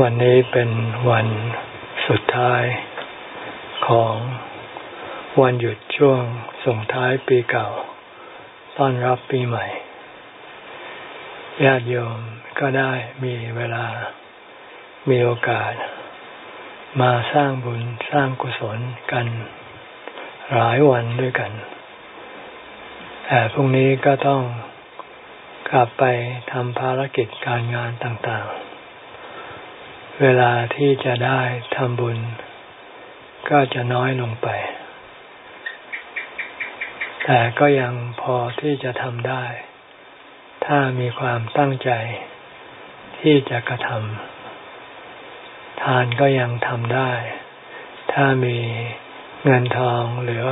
วันนี้เป็นวันสุดท้ายของวันหยุดช่วงส่งท้ายปีเก่า ต้อนรับปีใหม่ ญาติโยมก็ได้มีเวลา มีโอกาส มาสร้างบุญสร้างกุศลกันหลายวันด้วยกัน แต่พรุ่งนี้ก็ต้องกลับไปทำภารกิจการงานต่างๆ เวลาที่จะได้ทำบุญ ก็จะน้อยลงไป แต่ก็ยังพอที่จะทำได้ ถ้ามีความตั้งใจที่จะกระทำทานก็ยังทำได้ ถ้ามีเงินทองเหลือ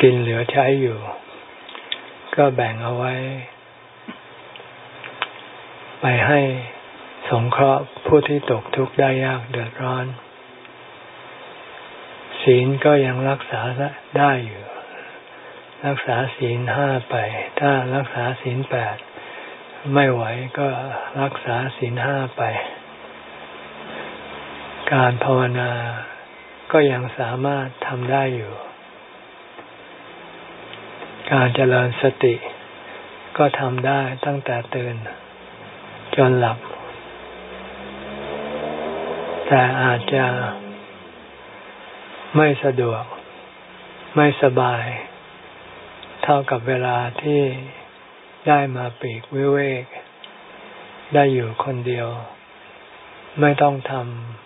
กินเหลือใช้อยู่ ก็แบ่งเอาไว้ ไปให้ สงเคราะห์ผู้ที่ตกทุกข์ได้ยากเดือดร้อน ศีลก็ยังรักษาได้อยู่ รักษาศีลห้าไป ถ้ารักษาศีลแปดไม่ไหวก็รักษาศีลห้าไป การภาวนาก็ยังสามารถทำได้อยู่ การเจริญสติก็ทำได้ตั้งแต่ตื่น จนหลับ แต่อาจจะไม่สะดวก ไม่สบาย เท่ากับเวลาที่ได้มาปีกวิเวก ได้อยู่คนเดียว ไม่ต้องท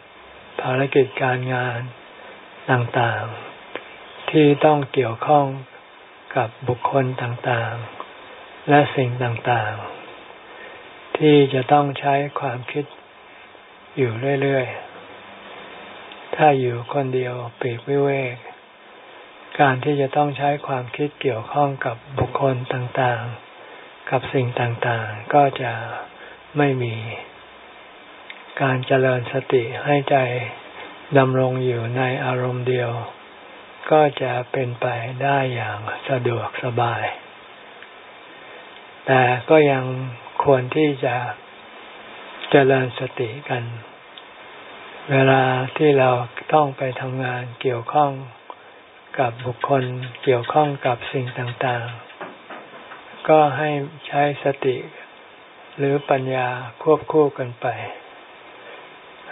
ำภารกิจการงานต่างๆ ที่ต้องเกี่ยวข้องกับบุคคลต่างๆ และสิ่งต่างๆ ที่จะต้องใช้ความคิดอยู่เรื่อย ๆ ถ้าอยู่คนเดียวปีกวิเวก การที่จะต้องใช้ความคิดเกี่ยวข้องกับบุคคลต่างๆ กับสิ่งต่างๆ ก็จะไม่มี การเจริญสติให้ใจดำรงอยู่ในอารมณ์เดียว ก็จะเป็นไปได้อย่างสะดวกสบาย แต่ก็ยังควรที่จะเจริญสติกัน เวลาที่เราต้องไปทำงานเกี่ยวข้องกับบุคคลเกี่ยวข้องกับสิ่งต่างๆ ก็ให้ใช้สติหรือปัญญาควบคู่กันไป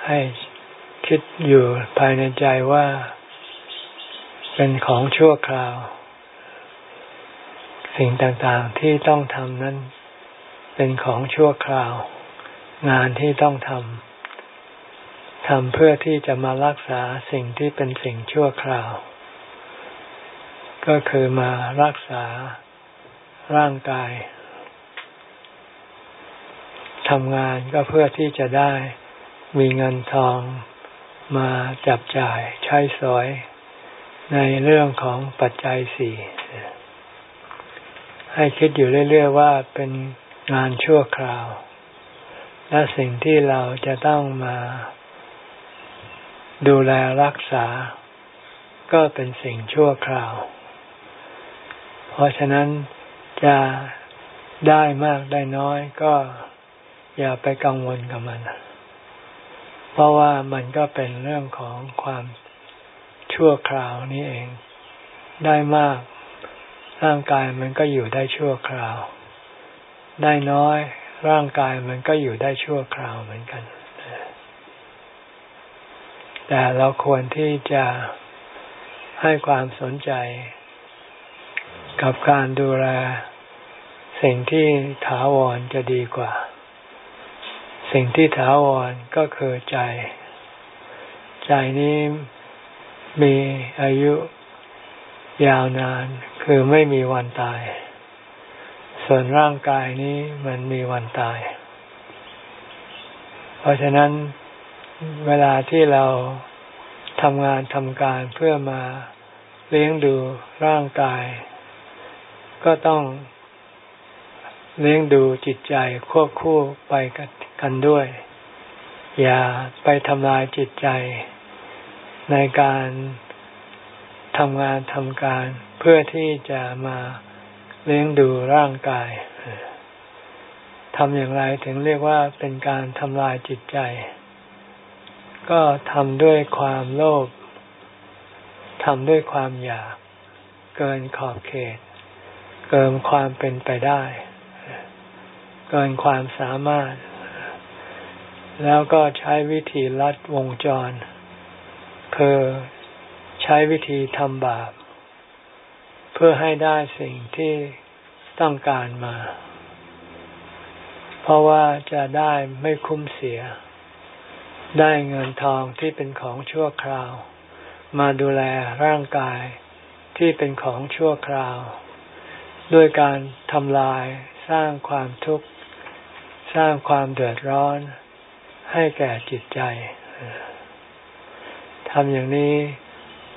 ให้คิดอยู่ภายในใจว่า เป็นของชั่วคราว สิ่งต่างๆที่ต้องทำนั้น เป็นของชั่วคราว งานที่ต้องทำ ทำเพื่อที่จะมารักษาสิ่งที่เป็นสิ่งชั่วคราว ก็คือมารักษาร่างกายทำงานก็เพื่อที่จะได้มีเงินทองมาจับจ่ายใช้สอย ในเรื่องของปัจจัยสี่ให้คิดอยู่เรื่อยๆว่าเป็นงานชั่วคราว และสิ่งที่เราจะต้องมา ดูแลรักษา ก็เป็นสิ่งชั่วคราว เพราะฉะนั้นจะได้มากได้น้อยก็อย่าไปกังวลกับมัน เพราะว่ามันก็เป็นเรื่องของความชั่วคราวนี้เอง ได้มากร่างกายมันก็อยู่ได้ชั่วคราว ได้น้อยร่างกายมันก็อยู่ได้ชั่วคราวเหมือนกัน แต่เราควรที่จะให้ความสนใจ กับการดูแลสิ่งที่ถาวรจะดีกว่า สิ่งที่ถาวรก็คือใจ ใจนี้มีอายุยาวนานคือไม่มีวันตาย ส่วนร่างกายนี้มันมีวันตาย เพราะฉะนั้น เวลาที่เราทำงานทำการเพื่อมาเลี้ยงดูร่างกาย ก็ต้องเลี้ยงดูจิตใจควบคู่ไปกันด้วย อย่าไปทำลายจิตใจ ในการทำงานทำการเพื่อที่จะมาเลี้ยงดูร่างกายทำอย่างไรถึงเรียกว่าเป็นการทำลายจิตใจ ก็ทำด้วยความโลภทำด้วยความอยาก เกินขอบเขต เกินความเป็นไปได้ เกินความสามารถ แล้วก็ใช้วิธีลัดวงจร คือใช้วิธีทำบาป เพื่อให้ได้สิ่งที่ต้องการมา เพราะว่าจะได้ไม่คุ้มเสีย ได้เงินทองที่เป็นของชั่วคราว มาดูแลร่างกายที่เป็นของชั่วคราว ด้วยการทำลายสร้างความทุกข์สร้างความเดือดร้อนให้แก่จิตใจทำอย่างนี้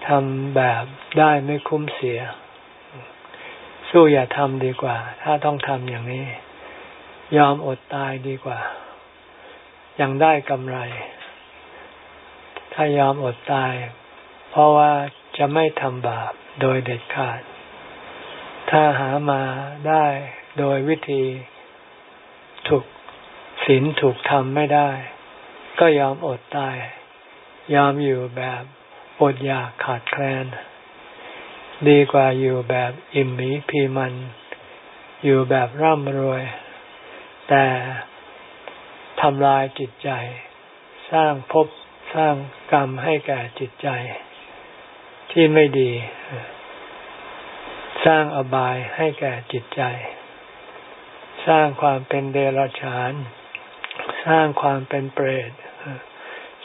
ทำแบบได้ไม่คุ้มเสีย สู้อย่าทำดีกว่า ถ้าต้องทำอย่างนี้ ยอมอดตายดีกว่า ยังได้กำไร ถ้ายอมอดตาย เพราะว่าจะไม่ทำบาปโดยเด็ดขาด ถ้าหามาได้โดยวิธีถูกศีลถูกทำไม่ได้ ก็ยอมอดตาย ยอมอยู่แบบอดอยากขาดแคลน ดีกว่าอยู่แบบอิ่มหมีพีมัน อยู่แบบร่ำรวย แต่ทำลายจิตใจ สร้างภพสร้าง กรรมให้แก่จิตใจ ที่ไม่ดี สร้างอบายให้แก่จิตใจ สร้างความเป็นเดรัจฉาน สร้างความเป็นเปรต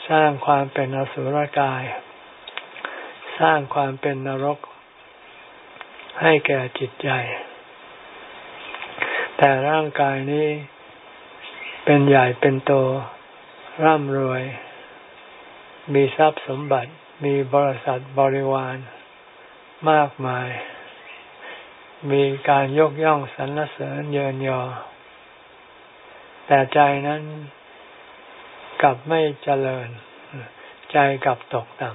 สร้างความเป็นอสุรกาย สร้างความเป็นนรก ให้แก่จิตใจ แต่ร่างกายนี้เป็นใหญ่เป็นโต ร่ำรวย มีทรัพย์สมบัติ มีบริษัทบริวารมากมาย มีการยกย่องสรรเสริญเยินยอ แต่ใจนั้นกลับไม่เจริญ ใจกลับตกต่ำ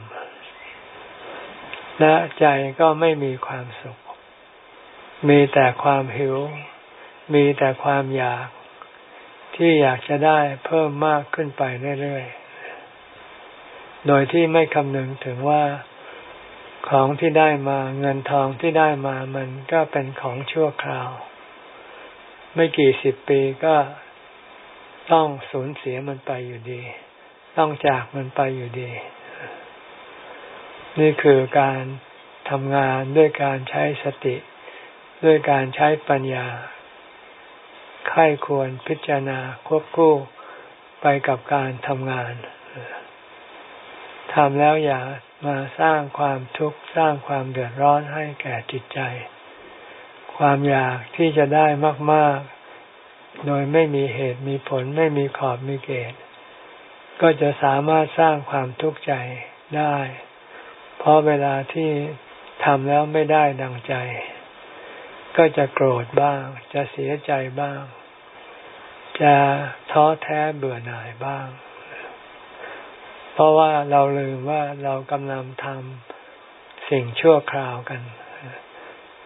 และใจก็ไม่มีความสุข มีแต่ความหิว มีแต่ความอยากที่อยากจะได้เพิ่มมากขึ้นไปเรื่อยๆ โดยที่ไม่คำนึงถึงว่าของที่ได้มาเงินทองที่ได้มามันก็เป็นของชั่วคราว ไม่กี่สิบปีก็ต้องสูญเสียมันไปอยู่ดี ต้องจากมันไปอยู่ดี นี่คือการทำงานด้วยการใช้สติ ด้วยการใช้ปัญญาไข้ควรพิจารณาควบคู่ไปกับการทำงานำแล้วอย่ามาสร้างความทุกข์สร้างความเดือดร้อนให้แก่จิตใจ ความอยากที่จะได้มาก ๆ โดยไม่มีเหตุมีผลไม่มีขอบมีเกณฑ์ก็จะสามารถสร้างความทุกข์ใจได้ เพราะเวลาที่ทำแล้วไม่ได้ดังใจ ก็จะโกรธบ้าง จะเสียใจบ้าง จะท้อแท้เบื่อหน่ายบ้าง ราะว่าเราลืมว่าเรากำลังทำสิ่งชั่วคราวกัน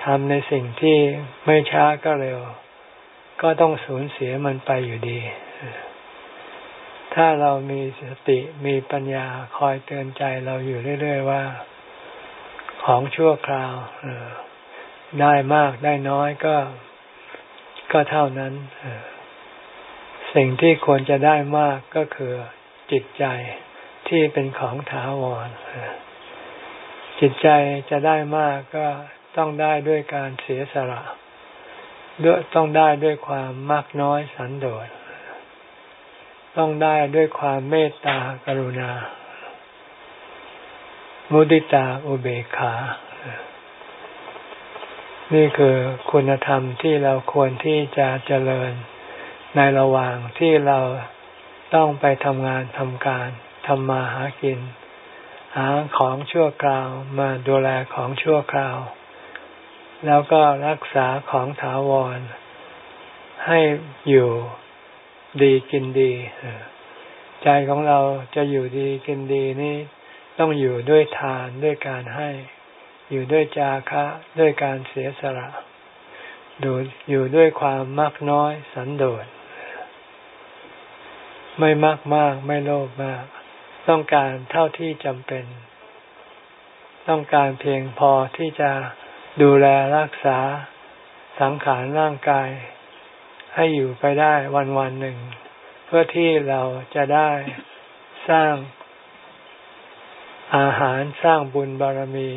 ทำในสิ่งที่ไม่ช้าก็เร็ว ก็ต้องสูญเสียมันไปอยู่ดี ถ้าเรามีสติมีปัญญาคอยเตือนใจเราอยู่เรื่อย ๆ ว่า ของชั่วคราวได้มากได้น้อยก็ก็เท่านั้น สิ่งที่ควรจะได้มากก็คือจิตใจ ที่เป็นของถาวร จิตใจจะได้มากก็ต้องได้ด้วยการเสียสละด้วยต้องได้ด้วยความมากน้อยสันโดษ ต้องได้ด้วยความเมตตากรุณา มุติตาอุเบกขา นี่คือคุณธรรมที่เราควรที่จะเจริญในระหว่างที่เราต้องไปทำงานทำการ ทำมาหากิน หาของชั่วคราวมาดูแลของชั่วคราว แล้วก็รักษาของถาวร ให้อยู่ดีกินดีใจของเราจะอยู่ดีกินดีนี่ต้องอยู่ด้วยทานด้วยการให้ อยู่ด้วยจาคะด้วยการเสียสละดูอยู่ด้วยความมักน้อยสันโดษไม่มากมากไม่โลภมาก ต้องการเท่าที่จำเป็น ต้องการเพียงพอที่จะดูแลรักษาสังขารร่างกาย ให้อยู่ไปได้วันวันหนึ่ง เพื่อที่เราจะได้สร้างอาหารสร้างบุญบารมี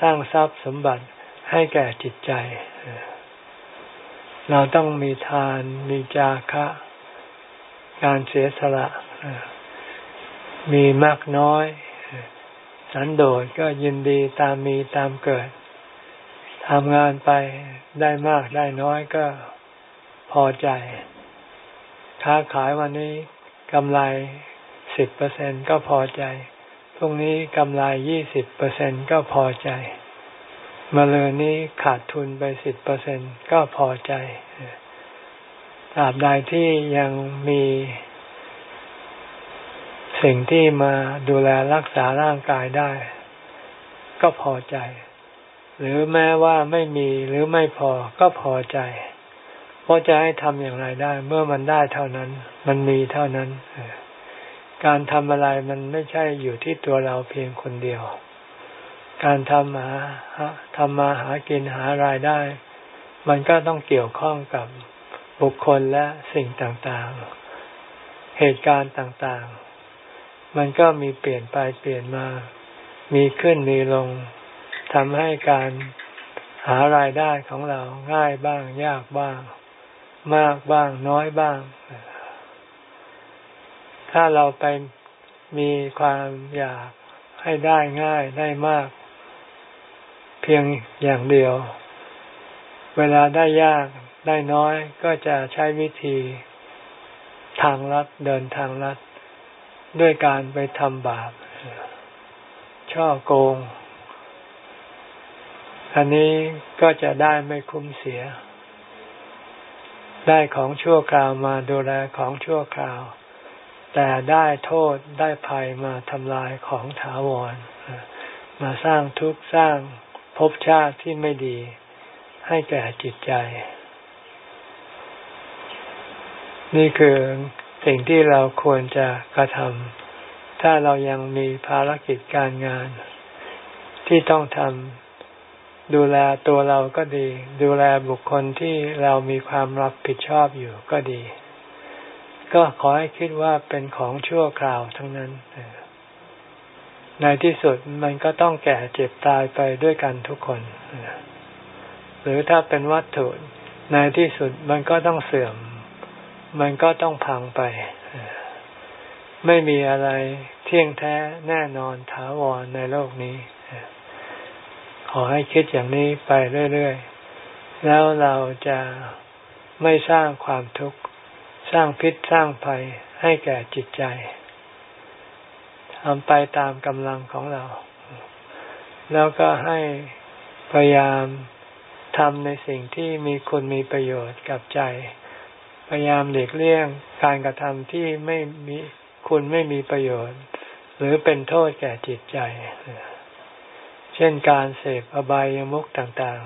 สร้างทรัพย์สมบัติให้แก่จิตใจ เราต้องมีทานมีจาคะ การเสียสละ มีมากน้อย สันโดษก็ยินดีตามมีตามเกิดทำงานไปได้มากได้น้อยก็พอใจ ค้าขายวันนี้กำไรสิบเปอร์เซ็นก็พอใจ พรุ่งนี้กำไรยี่สิบเปอร์เซ็นก็พอใจมาเลยนี้ขาดทุนไปสิบเปอร์เซ็นก็พอใจตราบใดที่ยังมี สิ่งที่มาดูแลรักษาร่างกายได้ ก็พอใจ หรือแม้ว่าไม่มีหรือไม่พอก็พอใจ เพราะจะให้ทำอย่างไรได้ เมื่อมันได้เท่านั้น มันมีเท่านั้น การทำอะไรมันไม่ใช่อยู่ที่ตัวเราเพียงคนเดียว การทำหาทำมาหากินหารายได้ มันก็ต้องเกี่ยวข้องกับบุคคลและสิ่งต่างๆ เหตุการณ์ต่างๆ มันก็มีเปลี่ยนไปเปลี่ยนมา มีขึ้นมีลงทำให้การหารายได้ของเราง่ายบ้าง ยากบ้าง มากบ้าง น้อยบ้าง ถ้าเราไปมีความอยากให้ได้ง่ายได้มาก เพียงอย่างเดียว เวลาได้ยากได้น้อยก็จะใช้วิธีทางลัดเดินทางลัด ด้วยการไปทำบาป ช่อโกง อันนี้ก็จะได้ไม่คุ้มเสีย ได้ของชั่วคราวมาดูแลของชั่วคราว แต่ได้โทษได้ภัยมาทำลายของถาวร มาสร้างทุกข์สร้างภพชาติที่ไม่ดี ให้แก่จิตใจ นี่คือ สิ่งที่เราควรจะกระทำถ้าเรายังมีภารกิจการงาน ที่ต้องทำดูแลตัวเราก็ดี ดูแลบุคคลที่เรามีความรับผิดชอบอยู่ก็ดี ก็ขอให้คิดว่าเป็นของชั่วคราวทั้งนั้นในที่สุดมันก็ต้องแก่เจ็บตายไปด้วยกันทุกคน หรือถ้าเป็นวัตถุในที่สุดมันก็ต้องเสื่อม มันก็ต้องพังไป ไม่มีอะไรเที่ยงแท้แน่นอนถาวรในโลกนี้ ขอให้คิดอย่างนี้ไปเรื่อยๆ แล้วเราจะไม่สร้างความทุกข์ สร้างพิษสร้างภัยให้แก่จิตใจทำไปตามกำลังของเรา แล้วก็ให้พยายามทำในสิ่งที่มีคุณมีประโยชน์กับใจ พยายามหลีกเลี่ยงการกระทำที่ไม่มีคุณไม่มีประโยชน์ หรือเป็นโทษแก่จิตใจ เช่นการเสพอบายามุขต่าง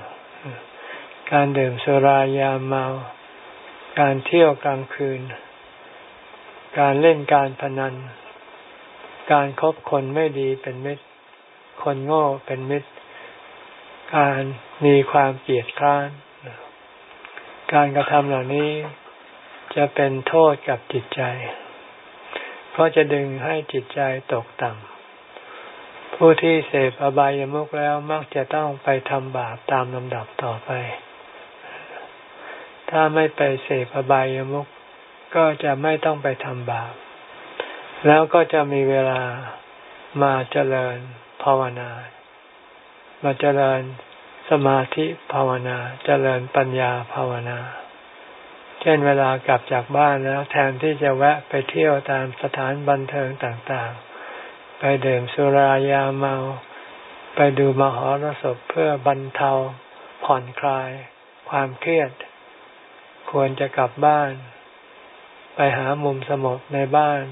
ๆ การดื่มสุรายาเมา การเที่ยวกลางคืน การเล่นการพนัน การครบคนไม่ดีเป็นมิตร คนโง่เป็นมิตร การมีความเกลียดคร้าน การกระทำเหล่านี้ จะเป็นโทษกับจิตใจ เพราะจะดึงให้จิตใจตกต่ำ ผู้ที่เสพอบายามุขแล้วมักจะต้องไปทำบาปตามลำดับต่อไป ถ้าไม่ไปเสพอบายามุขก็จะไม่ต้องไปทำบาป แล้วก็จะมีเวลามาเจริญภาวนา มาเจริญสมาธิภาวนา เจริญปัญญาภาวนา เช่นเวลากลับจากบ้านแล้วแทนที่จะแวะไปเที่ยวตามสถานบันเทิงต่างๆ ไปดื่มสุรายาเมา ไปดูมหรสพเพื่อบรรเทา ผ่อนคลาย ความเครียด ควรจะกลับบ้าน ไปหามุมสงบในบ้าน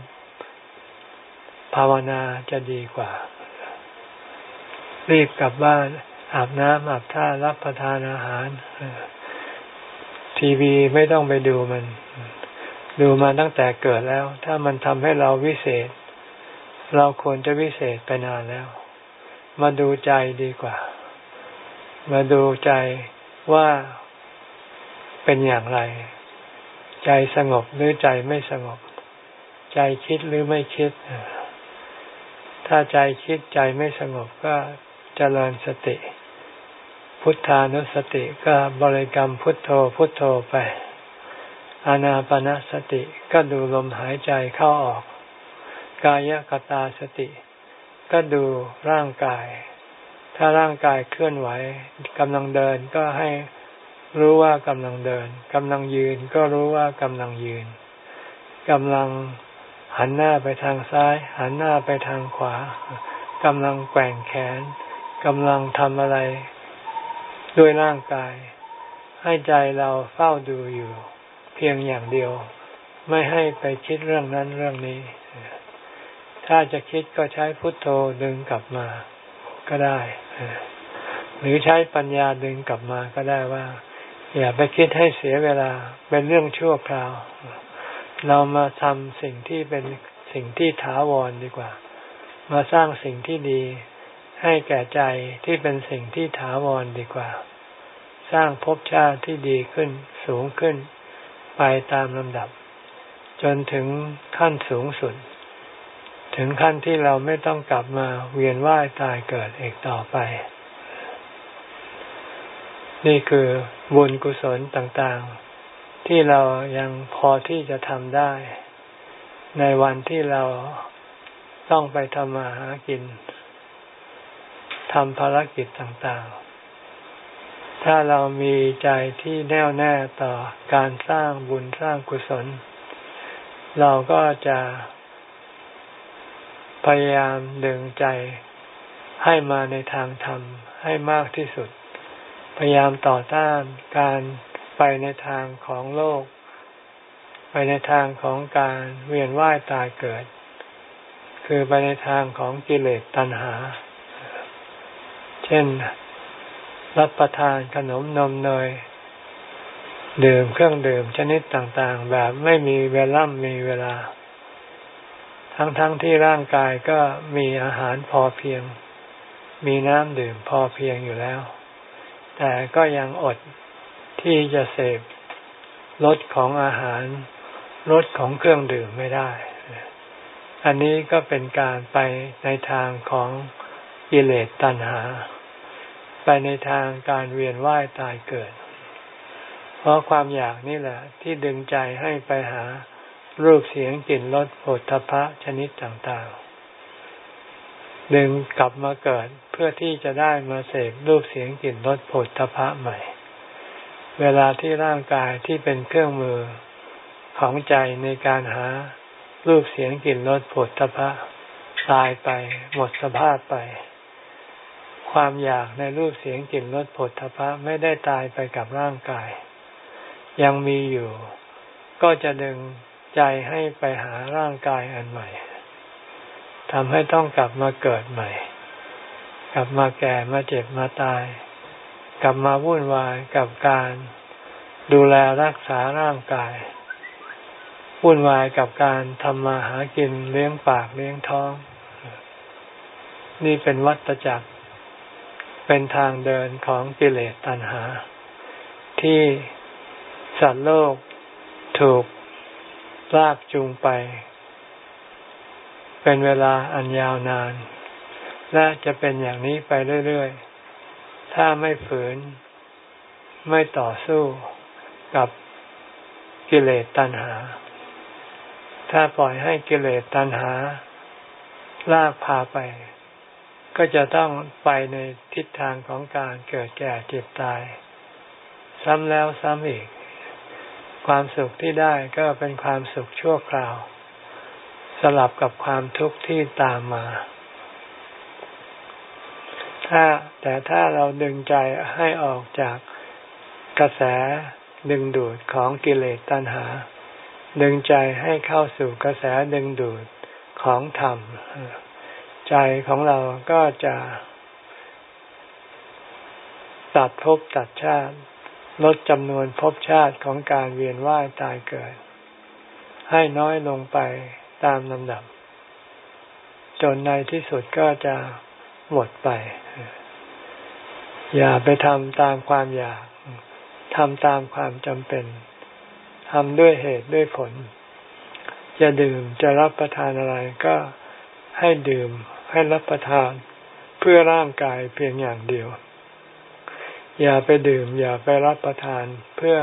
ภาวนาจะดีกว่า รีบกลับบ้านอาบน้ำอาบท่ารับประทานอาหาร ทีวีไม่ต้องไปดูมัน ดูมาตั้งแต่เกิดแล้ว ถ้ามันทำให้เราวิเศษ เราควรจะวิเศษไปนานแล้ว มาดูใจดีกว่า มาดูใจว่าเป็นอย่างไร ใจสงบหรือใจไม่สงบ ใจคิดหรือไม่คิด ถ้าใจคิดใจไม่สงบก็เจริญสติ พุทธานุสติก็บริกรรมพุทโธพุทโธไป อานาปนาสติก็ดูลมหายใจเข้าออก กายกตาสติ ก็ดูร่างกาย ถ้าร่างกายเคลื่อนไหวกำลังเดินก็ให้รู้ว่ากำลังเดินกำลังยืนก็รู้ว่ากำลังยืนกำลังหันหน้าไปทางซ้าย หันหน้าไปทางขวากำลังแกว่งแขนกำลังทำอะไร ด้วยร่างกาย ให้ใจเราเฝ้าดูอยู่ เพียงอย่างเดียว ไม่ให้ไปคิดเรื่องนั้นเรื่องนี้ ถ้าจะคิดก็ใช้พุทโธดึงกลับมาก็ได้ หรือใช้ปัญญาดึงกลับมาก็ได้ว่า อย่าไปคิดให้เสียเวลาเป็นเรื่องชั่วคราว เรามาทำสิ่งที่เป็นสิ่งที่ถาวรดีกว่า มาสร้างสิ่งที่ดี ให้แก่ใจที่เป็นสิ่งที่ถาวรดีกว่า สร้างภพชาติที่ดีขึ้นสูงขึ้น ไปตามลำดับ จนถึงขั้นสูงสุด ถึงขั้นที่เราไม่ต้องกลับมาเวียนว่ายตายเกิดอีกต่อไป นี่คือบุญกุศลต่างๆ ที่เรายังพอที่จะทำได้ ในวันที่เราต้องไปทำมาหากิน ทำภารกิจต่างๆ ถ้าเรามีใจที่แน่วแน่ต่อการสร้างบุญสร้างกุศล เราก็จะพยายามดึงใจให้มาในทางธรรมให้มากที่สุด พยายามต่อต้านการไปในทางของโลก ไปในทางของการเวียนว่ายตายเกิด คือไปในทางของกิเลสตัณหา เช่น รับประทานขนมนมเนยดื่มเครื่องดื่มชนิดต่างๆ แบบไม่มีเวล่ำมีเวลา ทั้งๆทที่ร่างกายก็มีอาหารพอเพียง มีน้ำดื่มพอเพียงอยู่แล้ว แต่ก็ยังอดที่จะเสพรสของอาหารรสของเครื่องดื่มไม่ได้ อันนี้ก็เป็นการไปในทางของ กิเลสตัณหา ไปในทางการเวียนว่ายตายเกิด เพราะความอยากนี่แหละ ที่ดึงใจให้ไปหารูปเสียงกลิ่นรสโผฏฐพะชนิดต่างๆ ดึงกลับมาเกิดเพื่อที่จะได้มาเสพรูปเสียงกลิ่นรสผลทพะใหม่ เวลาที่ร่างกายที่เป็นเครื่องมือของใจในการหารูปเสียงกลิ่นรสผลทพะตายไปหมดสภาพไป ความอยากในรูปเสียงกลิ่นรสผลทพะไม่ได้ตายไปกับร่างกาย ยังมีอยู่ ก็จะดึงใจให้ไปหาร่างกายอันใหม่ทำให้ต้องกลับมาเกิดใหม่ กลับมาแก่มาเจ็บมาตาย กลับมาวุ่นวายกับการ ดูแลรักษาร่างกาย วุ่นวายกับการทำมาหากินเลี้ยงปากเลี้ยงท้อง นี่เป็นวัฏจักร เป็นทางเดินของกิเลสตัณหา ที่สัตว์โลกถูกลากจูงไป เป็นเวลาอันยาวนาน และจะเป็นอย่างนี้ไปเรื่อยๆ ถ้าไม่ฝืน ไม่ต่อสู้กับกิเลสตัณหา ถ้าปล่อยให้กิเลสตัณหา ลากพาไป ก็จะต้องไปในทิศทางของการเกิดแก่เจ็บตาย ซ้ำแล้วซ้ำอีก ความสุขที่ได้ก็เป็นความสุขชั่วคราว สลับกับความทุกข์ที่ตามมา ถ้าแต่ถ้าเราดึงใจให้ออกจากกระแสดึงดูดของกิเลสตัณหา ดึงใจให้เข้าสู่กระแสดึงดูดของธรรม ใจของเราก็จะตัดภพตัดชาติลดจำนวนภพชาติของการเวียนว่ายตายเกิด ให้น้อยลงไปตามลำดับ จนในที่สุดก็จะหมดไป อย่าไปทำตามความอยากทำตามความจำเป็นทำด้วยเหตุด้วยผล จะดื่มจะรับประทานอะไรก็ให้ดื่ม ให้รับประทาน เพื่อร่างกายเพียงอย่างเดียว อย่าไปดื่ม อย่าไปรับประทานเพื่อ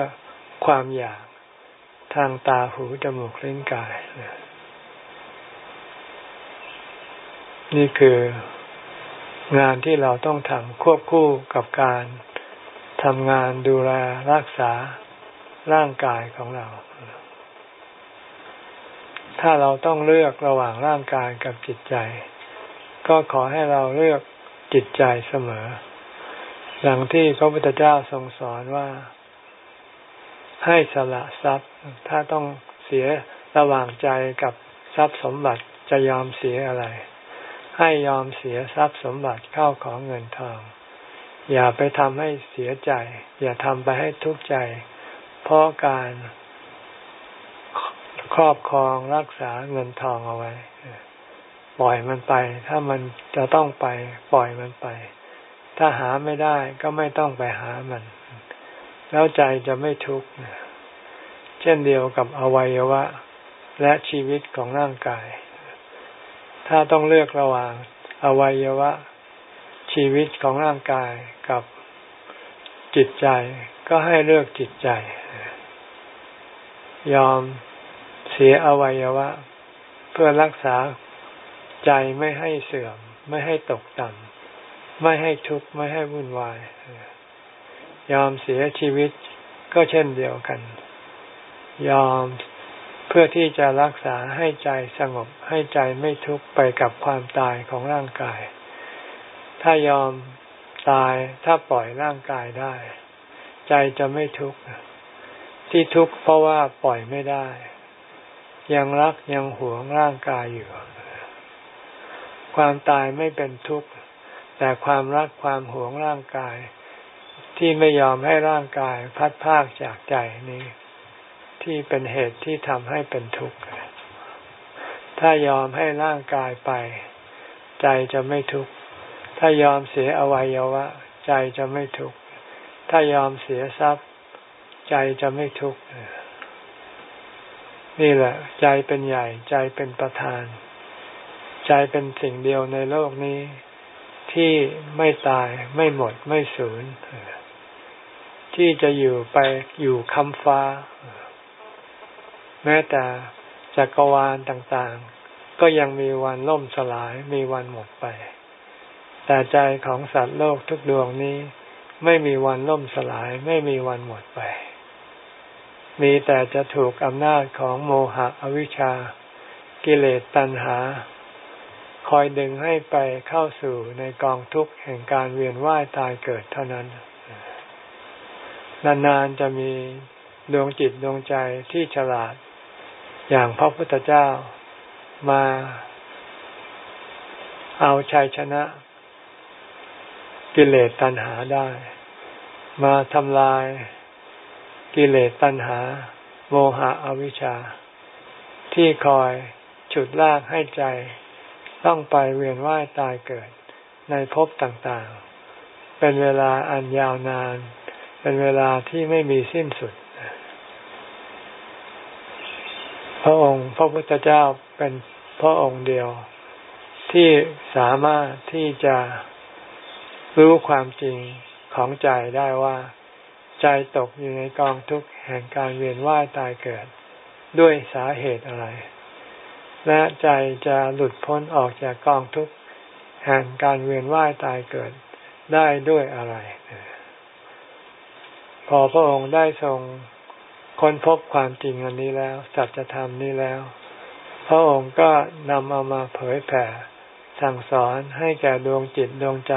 ความอยากทางตาหูจมูกลิ้นกาย นี่คืองานที่เราต้องทำควบคู่กับการทำงานดูแลรักษาร่างกายของเรา ถ้าเราต้องเลือกระหว่างร่างกายกับจิตใจ ก็ขอให้เราเลือกจิตใจเสมอ ดังที่พระพุทธเจ้าทรงสอนว่า ให้สละทรัพย์ ถ้าต้องเสียระหว่างใจกับทรัพย์สมบัติจะยอมเสียอะไร ให้ยอมเสียทรัพย์สมบัติเข้าของเงินทอง อย่าไปทำให้เสียใจ อย่าทำไปให้ทุกข์ใจ เพราะการครอบครองรักษาเงินทองเอาไว้ ปล่อยมันไป ถ้ามันจะต้องไป ปล่อยมันไป ถ้าหาไม่ได้ก็ไม่ต้องไปหามัน แล้วใจจะไม่ทุกข์เช่นเดียวกับอวัยวะ และชีวิตของร่างกาย ถ้าต้องเลือกระหว่างอวัยวะ ชีวิตของร่างกายกับจิตใจ ก็ให้เลือกจิตใจ ยอมเสียอวัยวะ เพื่อรักษา ใจไม่ให้เสื่อม ไม่ให้ตกต่ำไม่ให้ทุกข์ไม่ให้วุ่นวาย ยอมเสียชีวิตก็เช่นเดียวกัน ยอมเพื่อที่จะรักษาให้ใจสงบให้ใจไม่ทุกข์ไปกับความตายของร่างกาย ถ้ายอมตายถ้าปล่อยร่างกายได้ ใจจะไม่ทุกข์ที่ทุกข์เพราะว่าปล่อยไม่ได้ ยังรักยังหวงร่างกายอยู่ ความตายไม่เป็นทุกข์ แต่ความรักความหวงร่างกาย ที่ไม่ยอมให้ร่างกายพัดพากจากใจนี้ ที่เป็นเหตุที่ทำให้เป็นทุกข์ ถ้ายอมให้ร่างกายไป ใจจะไม่ทุกข์ ถ้ายอมเสียอวัยวะ ใจจะไม่ทุกข์ ถ้ายอมเสียทรัพย์ ใจจะไม่ทุกข์ นี่แหละ ใจเป็นใหญ่ใจเป็นประธาน ใจเป็นสิ่งเดียวในโลกนี้ที่ไม่ตายไม่หมดไม่สูญที่จะอยู่ไปอยู่คำฟ้า แม้แต่จักรวาลต่างๆ ก็ยังมีวันล่มสลายมีวันหมดไป แต่ใจของสัตว์โลกทุกดวงนี้ ไม่มีวันล่มสลายไม่มีวันหมดไป มีแต่จะถูกอำนาจของโมหะอวิชชา กิเลสตัณหา คอยดึงให้ไปเข้าสู่ในกองทุกข์แห่งการเวียนว่ายตายเกิดเท่านั้น นานๆจะมีดวงจิตดวงใจที่ฉลาด อย่างพระพุทธเจ้ามาเอาชัยชนะ กิเลสตัณหาได้ มาทำลายกิเลสตัณหา โมหะอวิชชา ที่คอยฉุดลากให้ใจ ต้องไปเวียนว่ายตายเกิดในภพต่างๆ เป็นเวลาอันยาวนาน เป็นเวลาที่ไม่มีสิ้นสุด พระองค์พระพุทธเจ้าเป็นพระองค์เดียว ที่สามารถที่จะรู้ความจริงของใจได้ว่า ใจตกอยู่ในกองทุกข์แห่งการเวียนว่ายตายเกิด ด้วยสาเหตุอะไร และใจจะหลุดพ้นออกจากกองทุกข์แห่งการเวียนว่ายตายเกิดได้ด้วยอะไร พอพระองค์ได้ทรงค้นพบความจริงอันนี้แล้ว สัจธรรมนี้แล้ว พระองค์ก็นำเอามาเผยแผ่ สั่งสอนให้แก่ดวงจิตดวงใจ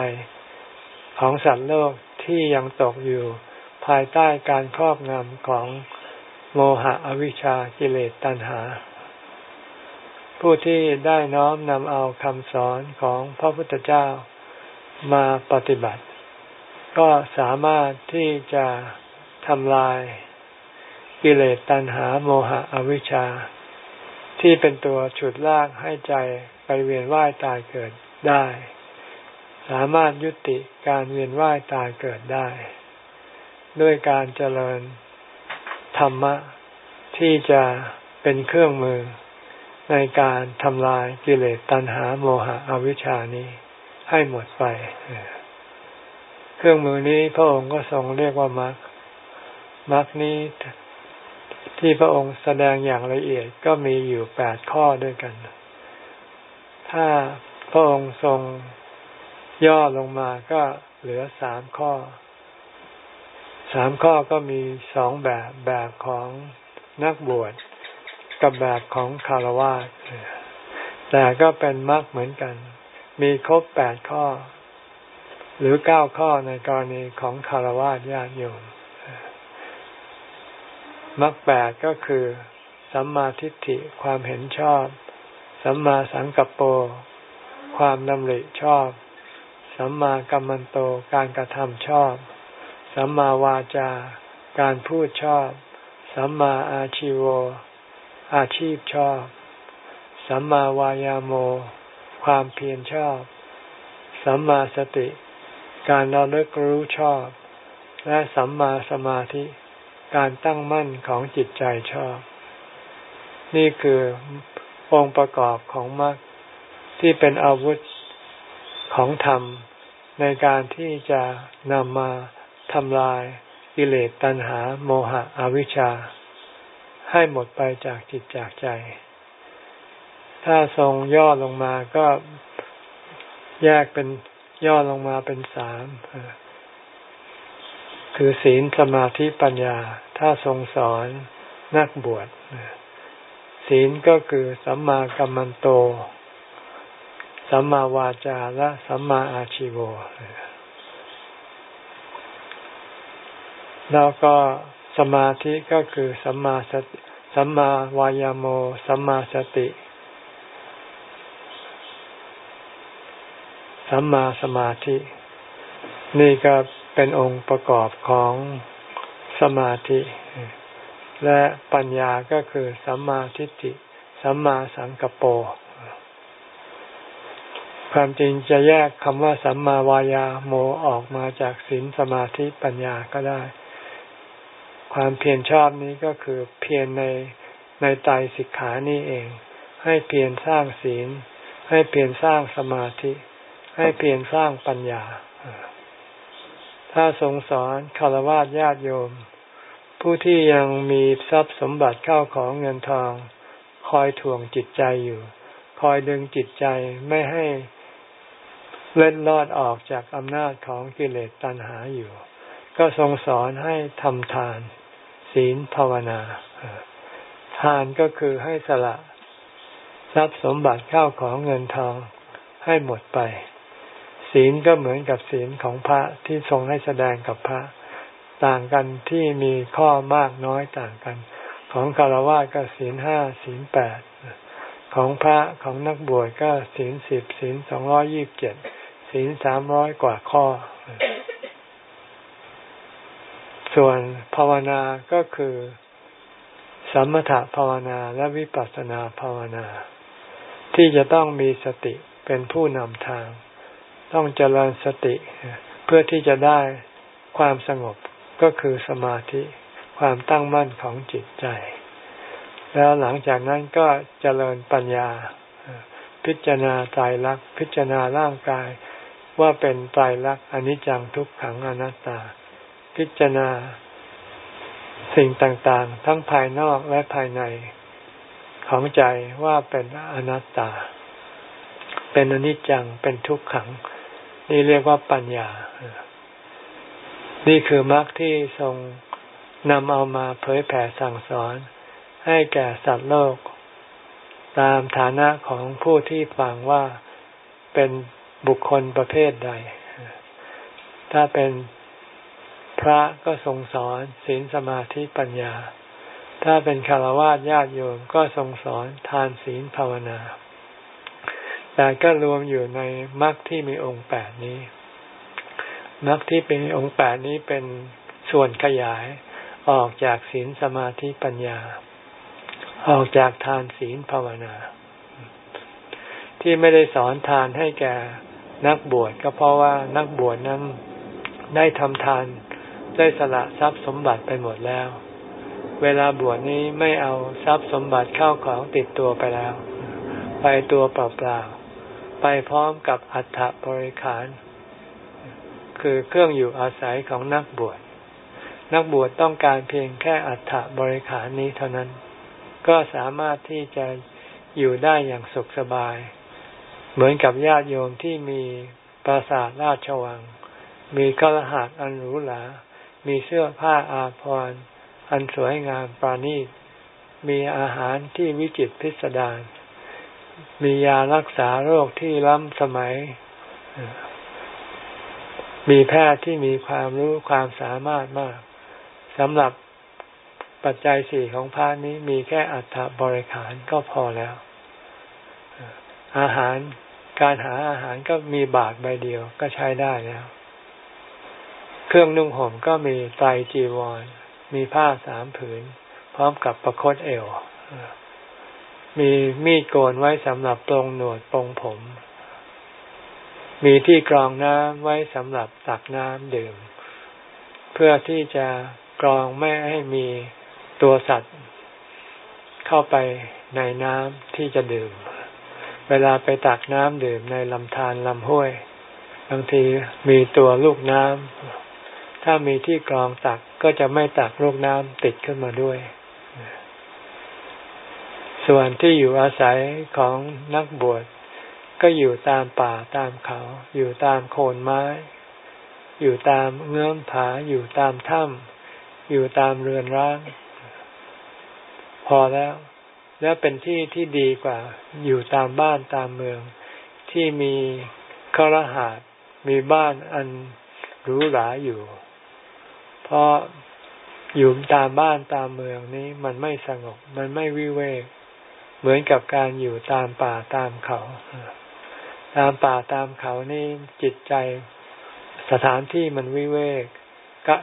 ของสัตว์โลกที่ยังตกอยู่ภายใต้การครอบงำของโมหะอวิชชากิเลสตัณหา ผู้ที่ได้น้อมนำเอาคำสอนของพระพุทธเจ้ามาปฏิบัติ ก็สามารถที่จะทำลายกิเลสตัณหาโมหะอวิชชา ที่เป็นตัวฉุดลากให้ใจไปเวียนว่ายตายเกิดได้ สามารถยุติการเวียนว่ายตายเกิดได้ ด้วยการเจริญธรรมะที่จะเป็นเครื่องมือ ในการทำลายกิเลสตัณหาโมหะอวิชชานี้ให้หมดไป เครื่องมือนี้พระองค์ก็ทรงเรียกว่ามรรค มรรคนี้ที่พระองค์แสดงอย่างละเอียดก็มีอยู่แปดข้อด้วยกัน ถ้าพระองค์ทรงย่อลงมาก็เหลือสามข้อ สามข้อก็มีสองแบบแบบของนักบวช กับแบบของคารวะแต่ก็เป็นมรรคเหมือนกัน มีครบแปดข้อ หรือเก้าข้อในกรณีของคารวะญาติโยมมรรคแปดก็คือสัมมาทิฏฐิความเห็นชอบ สัมมาสังกัปโป ความดำริชอบ สัมมากัมมันโตการกระทำชอบ สัมมาวาจาการพูดชอบ สัมมาอาชิโว อาชีพชอบ สัมมาวายาโม ความเพียรชอบ สัมมาสติ การระลึกรู้ชอบ และสัมมาสมาธิ การตั้งมั่นของจิตใจชอบ นี่คือองค์ประกอบของมรรคที่เป็นอาวุธของธรรมในการที่จะนำมาทำลายกิเลสตัณหาโมหะอวิชชา ให้หมดไปจากจิตจากใจ ถ้าทรงย่อลงมาก็แยกเป็นย่อลงมาเป็นสามคือศีลสมาธิปัญญา ถ้าทรงสอนนักบวชศีลก็คือสัมมากัมมันโต สัมมาวาจาและสัมมาอาชิโวแล้วก็ สมาธิก็คือสัมมาสติสัมมาวายาโม สัมมาสติ สัมมาสมาธิ นี่ก็เป็นองค์ประกอบของสมาธิ และปัญญาก็คือสัมมาทิฏฐิ สัมมาสังกปรความจริงจะแยกคำว่าสัมมาวายาโมออกมาจากศีลสมาธิปัญญาก็ได้ ความเพียรชอบนี้ก็คือเพียรในในใจสิกขานี่เอง ให้เพียรสร้างศีล ให้เพียรสร้างสมาธิ ให้เพียรสร้างปัญญา ถ้าทรงสอนคารวะญาติโยม ผู้ที่ยังมีทรัพย์สมบัติเข้าของเงินทอง คอยถ่วงจิตใจอยู่ คอยดึงจิตใจไม่ให้เล่นลอดออกจากอำนาจของกิเลสตัณหาอยู่ ก็ทรงสอนให้ทำทาน ศีลภาวนา ทานก็คือให้สละ ทรัพย์สมบัติเข้าของเงินทองให้หมดไป ศีลก็เหมือนกับศีลของพระที่ทรงให้แสดงกับพระ ต่างกันที่มีข้อมากน้อยต่างกัน ของคารวะก็ศีลห้าศีลแปดของพระของนักบวชก็ศีลสิบศีลสองร้อยี่บเจ็ดศีลสามร้อยกว่าข้อ ส่วนภาวนาก็คือสมถภาวนาและวิปัสสนาภาวนา ที่จะต้องมีสติเป็นผู้นำทาง ต้องเจริญสติเพื่อที่จะได้ความสงบก็คือสมาธิความตั้งมั่นของจิตใจ แล้วหลังจากนั้นก็เจริญปัญญา พิจารณาใจรักพิจารณาร่างกาย ว่าเป็นใจรักอนิจจังทุกขังอนัตตา พิจารณา สิ่งต่างๆ ทั้งภายนอกและภายในของใจว่าเป็นอนัตตา เป็นอนิจจัง เป็นทุกขัง นี่เรียกว่าปัญญา นี่คือมรรคที่ทรงนำเอามาเผยแผ่สั่งสอน ให้แก่สัตว์โลก ตามฐานะของผู้ที่ฟังว่าเป็นบุคคลประเภทใด ถ้าเป็น พระก็ทรงสอนศีลสมาธิปัญญา ถ้าเป็นคารวะญาติโยมก็ทรงสอนทานศีลภาวนา แต่ก็รวมอยู่ในมรรคที่มีองค์แปดนี้มรรคที่เป็นองค์แปดนี้เป็นส่วนขยายออกจากศีลสมาธิปัญญา ออกจากทานศีลภาวนา ที่ไม่ได้สอนทานให้แก่นักบวชก็เพราะว่านักบวชนั้นได้ทำทาน ได้สละทรัพย์สมบัติไปหมดแล้ว เวลาบวชนี้ไม่เอาทรัพย์สมบัติเข้าของติดตัวไปแล้ว ไปตัวเปล่าๆ ไปพร้อมกับอัฐบริขาร คือเครื่องอยู่อาศัยของนักบวช นักบวชต้องการเพียงแค่อัฐบริขารนี้เท่านั้น ก็สามารถที่จะอยู่ได้อย่างสุขสบาย เหมือนกับญาติโยมที่มีปราสาทราชวัง มีกระหัตอันหรูหรา มีเสื้อผ้าอาภรณ์อันสวยงามปราณีต มีอาหารที่วิจิตพิสดาร มียารักษาโรคที่ล้ำสมัย มีแพทย์ที่มีความรู้ความสามารถมากสำหรับปัจจัยสี่ของพระนี้มีแค่อัฐบริขารก็พอแล้ว อาหารการหาอาหารก็มีบาทใบเดียวก็ใช้ได้แล้ว เครื่องนุ่งห่มก็มีไตรจีวร มีผ้าสามผืน พร้อมกับประคตเอว มีมีดโกนไว้สำหรับปรงหนวดปรงผม มีที่กรองน้ำไว้สำหรับตักน้ำดื่ม เพื่อที่จะกรองไม่ให้มีตัวสัตว์ เข้าไปในน้ำที่จะดื่ม เวลาไปตักน้ำดื่มในลำธารลำห้วย บางทีมีตัวลูกน้ำ ถ้ามีที่กรองตักก็จะไม่ตักลูกน้ำติดขึ้นมาด้วย ส่วนที่อยู่อาศัยของนักบวชก็อยู่ตามป่าตามเขา อยู่ตามโคนไม้ อยู่ตามเงื่อมผา อยู่ตามถ้ำอยู่ตามเรือนร้าง พอแล้ว แล้วเป็นที่ที่ดีกว่า อยู่ตามบ้านตามเมือง ที่มีครหาดมีบ้านอันหรูหราอยู่ พราะอยู่ตามบ้านตามเมืองนี้มันไม่สงบ มันไม่วิเวก เหมือนกับการอยู่ตามป่าตามเขา ตามป่าตามเขานี่จิตใจสถานที่มันวิเวกก็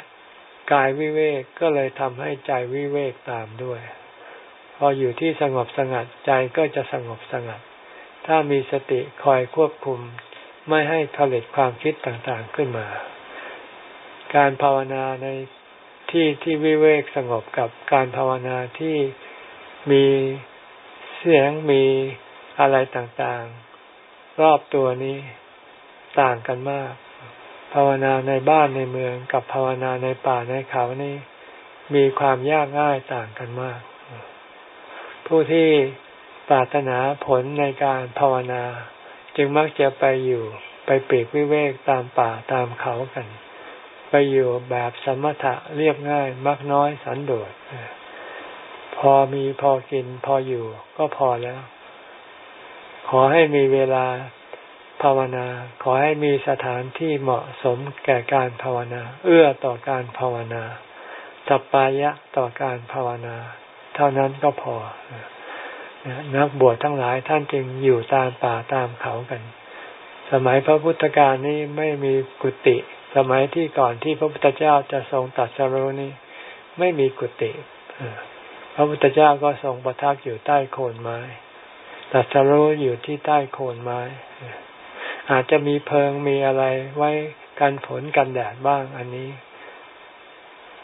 กายวิเวกก็เลยทำให้ใจวิเวกตามด้วย พออยู่ที่สงบสงัดใจก็จะสงบสงัด ถ้ามีสติคอยควบคุม ไม่ให้ผลิตความคิดต่างๆขึ้นมา การภาวนาในที่ที่วิเวกสงบกับการภาวนาที่มีเสียงมีอะไรต่างๆ รอบตัวนี้ต่างกันมาก ภาวนาในบ้านในเมืองกับภาวนาในป่าในเขานี่มีความยากง่ายต่างกันมาก ผู้ที่ปรารถนาผลในการภาวนา จึงมักจะไปอยู่ไปปีกวิเวกตามป่าตามเขากัน ไปอยู่แบบสมถะเรียบง่าย มักน้อยสันโดษพอมีพอกินพออยู่ก็พอแล้ว ขอให้มีเวลาภาวนา ขอให้มีสถานที่เหมาะสมแก่การภาวนา เอื้อต่อการภาวนาสัปปายะต่อการภาวนา เท่านั้นก็พอ นักบวชทั้งหลายท่านจึงอยู่ตามป่าตามเขากัน สมัยพระพุทธการนี้ไม่มีกุฏิ สมัยที่ก่อนที่พระพุทธเจ้าจะทรงตัดสรุนี้ไม่มีกุฏิพระพุทธเจ้าก็ทรงประทับอยู่ใต้โคนไม้ตัดสรุอยู่ที่ใต้โคนไม้ อาจจะมีเพิงมีอะไรไว้กันฝนกันแดดบ้างอันนี้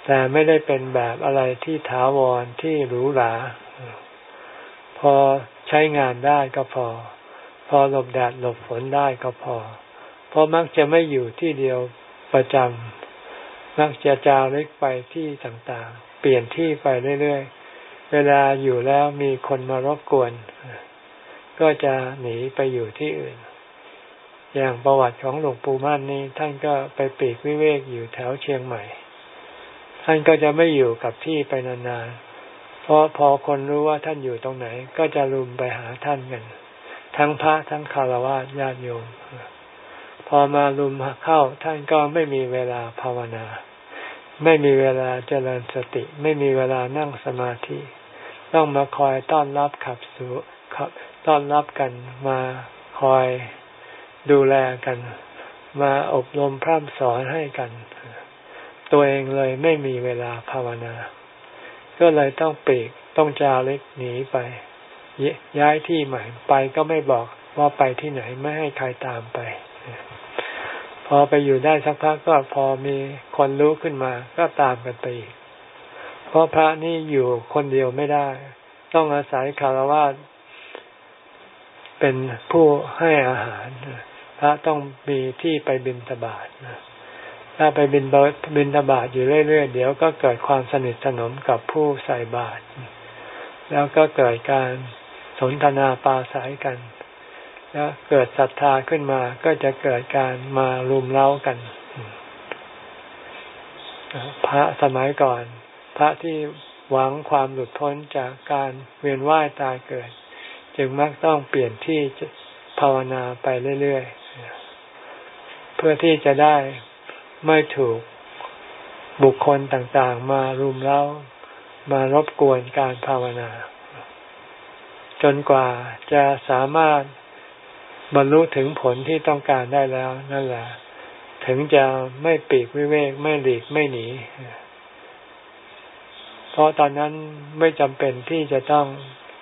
แต่ไม่ได้เป็นแบบอะไรที่ถาวรที่หรูหราพอใช้งานได้ก็พอ พอหลบแดดหลบฝนได้ก็พอ เพราะมักจะไม่อยู่ที่เดียว ประจำมักจะจาริกไปที่ต่างๆ เปลี่ยนที่ไปเรื่อยๆ เวลาอยู่แล้วมีคนมารบกวน ก็จะหนีไปอยู่ที่อื่น อย่างประวัติของหลวงปู่มั่นนี่ท่านก็ไปปีกวิเวกอยู่แถวเชียงใหม่ ท่านก็จะไม่อยู่กับที่ไปนานๆ เพราะพอคนรู้ว่าท่านอยู่ตรงไหน ก็จะลุมไปหาท่านกัน ทั้งพระทั้งคารวะญาติโยม พอมาลุมเข้าท่านก็ไม่มีเวลาภาวนา ไม่มีเวลาเจริญสติ ไม่มีเวลานั่งสมาธิ ต้องมาคอยต้อนรับขับสู่ขับต้อนรับกันมาคอยดูแลกัน มาอบรมพร่ำสอนให้กัน ตัวเองเลยไม่มีเวลาภาวนา ก็เลยต้องปีกต้องจาเล็กหนีไป ย้ายที่ใหม่ไปก็ไม่บอกว่าไปที่ไหนไม่ให้ใครตามไป พอไปอยู่ได้สักพักก็พอมีคนรู้ขึ้นมา ก็ตามกันไปอีกเพราะพระนี่อยู่คนเดียวไม่ได้ ต้องอาศัยคารวะเป็นผู้ให้อาหาร พระต้องมีที่ไปบิณฑบาตถ้าไปบินบินบาตอยู่เรื่อยๆ เดี๋ยวก็เกิดความสนิทสนมกับผู้ใส่บาตรแล้วก็เกิดการสนทนาปาศัยกัน แล้วเกิดศรัทธาขึ้นมาก็จะเกิดการมารุมเล้ากัน พระสมัยก่อน พระที่หวังความหลุดพ้นจากการเวียนว่ายตายเกิด จึงมักต้องเปลี่ยนที่ภาวนาไปเรื่อยๆ เพื่อที่จะได้ไม่ถูกบุคคลต่างๆ มารุมเร้ามารบกวนการภาวนา จนกว่าจะสามารถ บรรลุถึงผลที่ต้องการได้แล้วนั่นแหละ ถึงจะไม่ปีกวิเวกไม่หลีกไม่หนี เพราะตอนนั้นไม่จำเป็นที่จะต้อง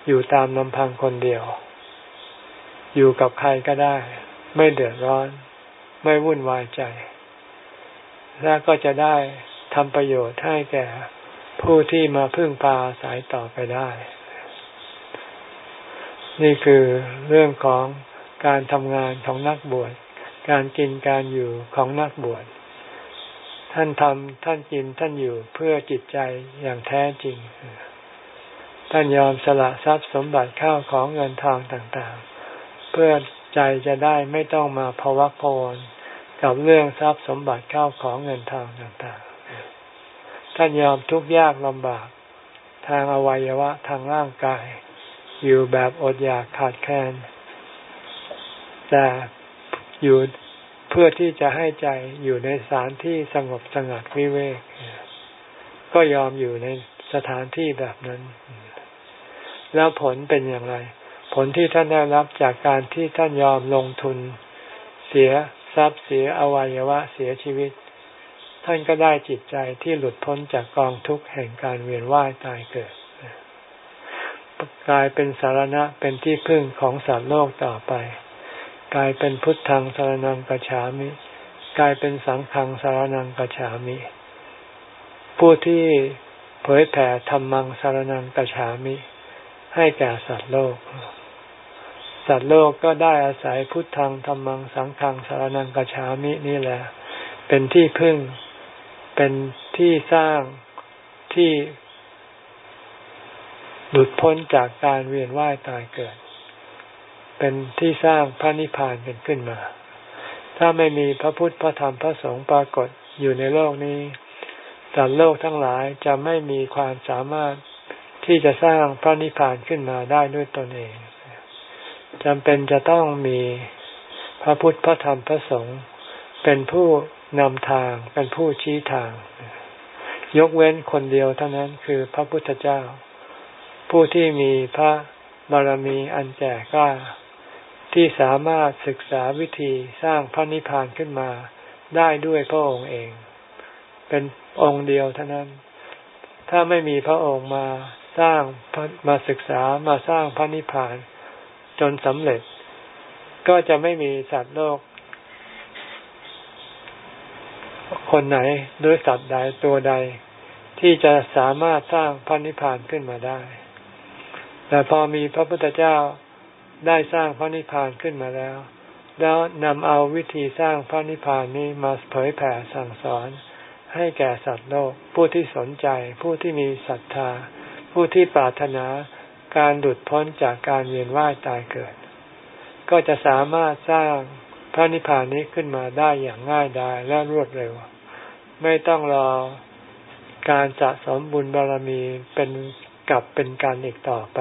อยู่ตามลำพังคนเดียว อยู่กับใครก็ได้ ไม่เดือดร้อน ไม่วุ่นวายใจ แล้วก็จะได้ทำประโยชน์ให้แก่ผู้ที่มาพึ่งพาสายต่อไปได้ นี่คือเรื่องของ การทำงานของนักบวช การกินการอยู่ของนักบวช ท่านทำท่านกินท่านอยู่เพื่อจิตใจอย่างแท้จริง ท่านยอมสละทรัพย์สมบัติข้าวของเงินทองต่างๆ เพื่อใจจะได้ไม่ต้องมาภวักพวนกับเรื่องทรัพย์สมบัติเข้าของเงินทองต่างๆ ท่านยอมทุกข์ยากลำบากทางอวัยวะทางร่างกาย อยู่แบบอดอยากขาดแคลน แต่อยู่เพื่อที่จะให้ใจอยู่ในสถานที่สงบสงัดวิเวก ก็ยอมอยู่ในสถานที่แบบนั้น แล้วผลเป็นอย่างไร ผลที่ท่านได้รับจากการที่ท่านยอมลงทุน เสียทรัพย์เสียอวัยวะเสียชีวิต ท่านก็ได้จิตใจที่หลุดพ้นจากกองทุกข์แห่งการเวียนว่ายตายเกิดกลายเป็นสารณะเป็นที่พึ่งของสัตว์โลกต่อไป กลายเป็นพุทธังสารนังกัจฉามิกลายเป็นสังฆังสารนังกัจฉามิ ผู้ที่เผยแผ่ธรรมังสารนังกัจฉามิ ให้แก่สัตว์โลก สัตว์โลกก็ได้อาศัยพุทธังธรรมังสังฆังสารนังกัจฉามินี่แหละ เป็นที่พึ่งเป็นที่สร้างที่หลุดพ้นจากการเวียนว่ายตายเกิด เป็นที่สร้างพระนิพพานเป็นขึ้นมา ถ้าไม่มีพระพุทธพระธรรมพระสงฆ์ปรากฏอยู่ในโลกนี้สัตว์โลกทั้งหลายจะไม่มีความสามารถที่จะสร้างพระนิพพานขึ้นมาได้ด้วยตนเองจำเป็นจะต้องมีพระพุทธพระธรรมพระสงฆ์เป็นผู้นำทางเป็นผู้ชี้ทาง ยกเว้นคนเดียวเท่านั้นคือพระพุทธเจ้า ผู้ที่มีพระบารมีอันแจกล้า ที่สามารถศึกษาวิธีสร้างพระนิพพานขึ้นมาได้ด้วยพระองค์เอง เป็นองค์เดียวเท่านั้น ถ้าไม่มีพระองค์มาสร้างมาศึกษามาสร้างพระนิพพาน จนสำเร็จ ก็จะไม่มีสัตว์โลก คนไหนหรือสัตว์ใดตัวใด ที่จะสามารถสร้างพระนิพพานขึ้นมาได้ แต่พอมีพระพุทธเจ้า ได้สร้างพระนิพพานขึ้นมาแล้ว แล้วนำเอาวิธีสร้างพระนิพพานนี้มาเผยแผ่สั่งสอน ให้แก่สัตว์โลก ผู้ที่สนใจ ผู้ที่มีศรัทธา ผู้ที่ปรารถนาการหลุดพ้นจากการเวียนว่ายตายเกิด ก็จะสามารถสร้างพระนิพพานนี้ขึ้นมาได้อย่างง่ายดายและรวดเร็ว ไม่ต้องรอการสะสมบุญบารรมีเป็นกลับเป็นการอีกต่อไป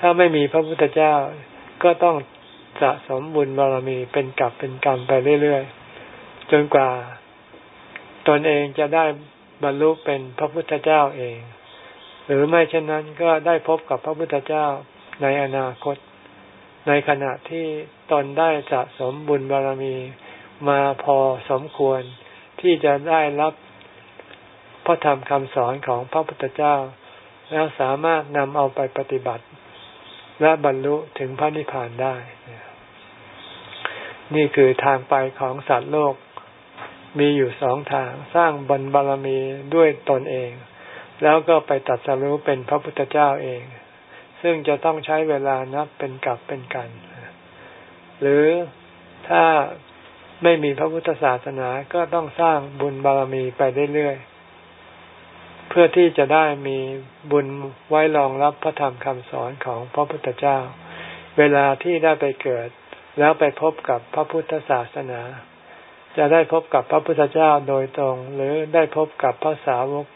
ถ้าไม่มีพระพุทธเจ้าก็ต้องสะสมบุญบารมีเป็นกับเป็นกรรมไปเรื่อยๆ จนกว่า ตนเองจะได้บรรลุเป็นพระพุทธเจ้าเอง หรือไม่เช่นนั้นก็ได้พบกับพระพุทธเจ้าในอนาคต ในขณะที่ตนได้สะสมบุญบารมีมาพอสมควรที่จะได้รับพระธรรมคำสอนของพระพุทธเจ้า แล้วสามารถนำเอาไปปฏิบัติ และบรรลุถึงพระนิพพานได้ นี่คือทางไปของสัตว์โลก มีอยู่สองทาง สร้างบรรบารมีด้วยตนเอง แล้วก็ไปตัดสรู้เป็นพระพุทธเจ้าเอง ซึ่งจะต้องใช้เวลานับเป็นกับเป็นกัน หรือถ้าไม่มีพระพุทธศาสนาก็ต้องสร้างบุญบารมีไปเรื่อยๆ เพื่อที่จะได้มีบุญไว้รองรับพระธรรมคำสอนของพระพุทธเจ้า เวลาที่ได้ไปเกิด แล้วไปพบกับพระพุทธศาสนา จะได้พบกับพระพุทธเจ้าโดยตรง หรือได้พบกับพระสาวก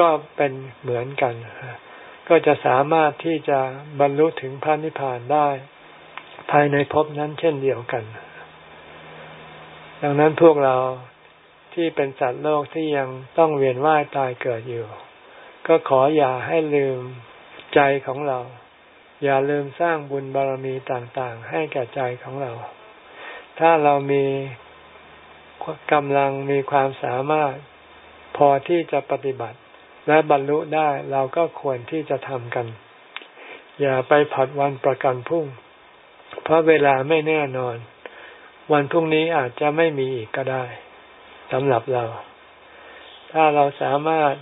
ก็เป็นเหมือนกัน ก็จะสามารถที่จะบรรลุถึงพระนิพพานได้ ภายในภพนั้นเช่นเดียวกัน ดังนั้นพวกเรา ที่เป็นสัตว์โลกที่ยังต้องเวียนว่ายตายเกิดอยู่ ก็ขออย่าให้ลืมใจของเรา อย่าลืมสร้างบุญบารรมีต่างๆ ให้แก่ใจของเรา ถ้าเรามีกำลังมีความสามารถพอที่จะปฏิบัติ และบรรลุได้เราก็ควรที่จะทำกัน อย่าไปผัดวันประกันพรุ่ง เพราะเวลาไม่แน่นอน วันพรุ่งนี้อาจจะไม่มีอีกก็ได้ สำหรับเรา ถ้าเราสามารถ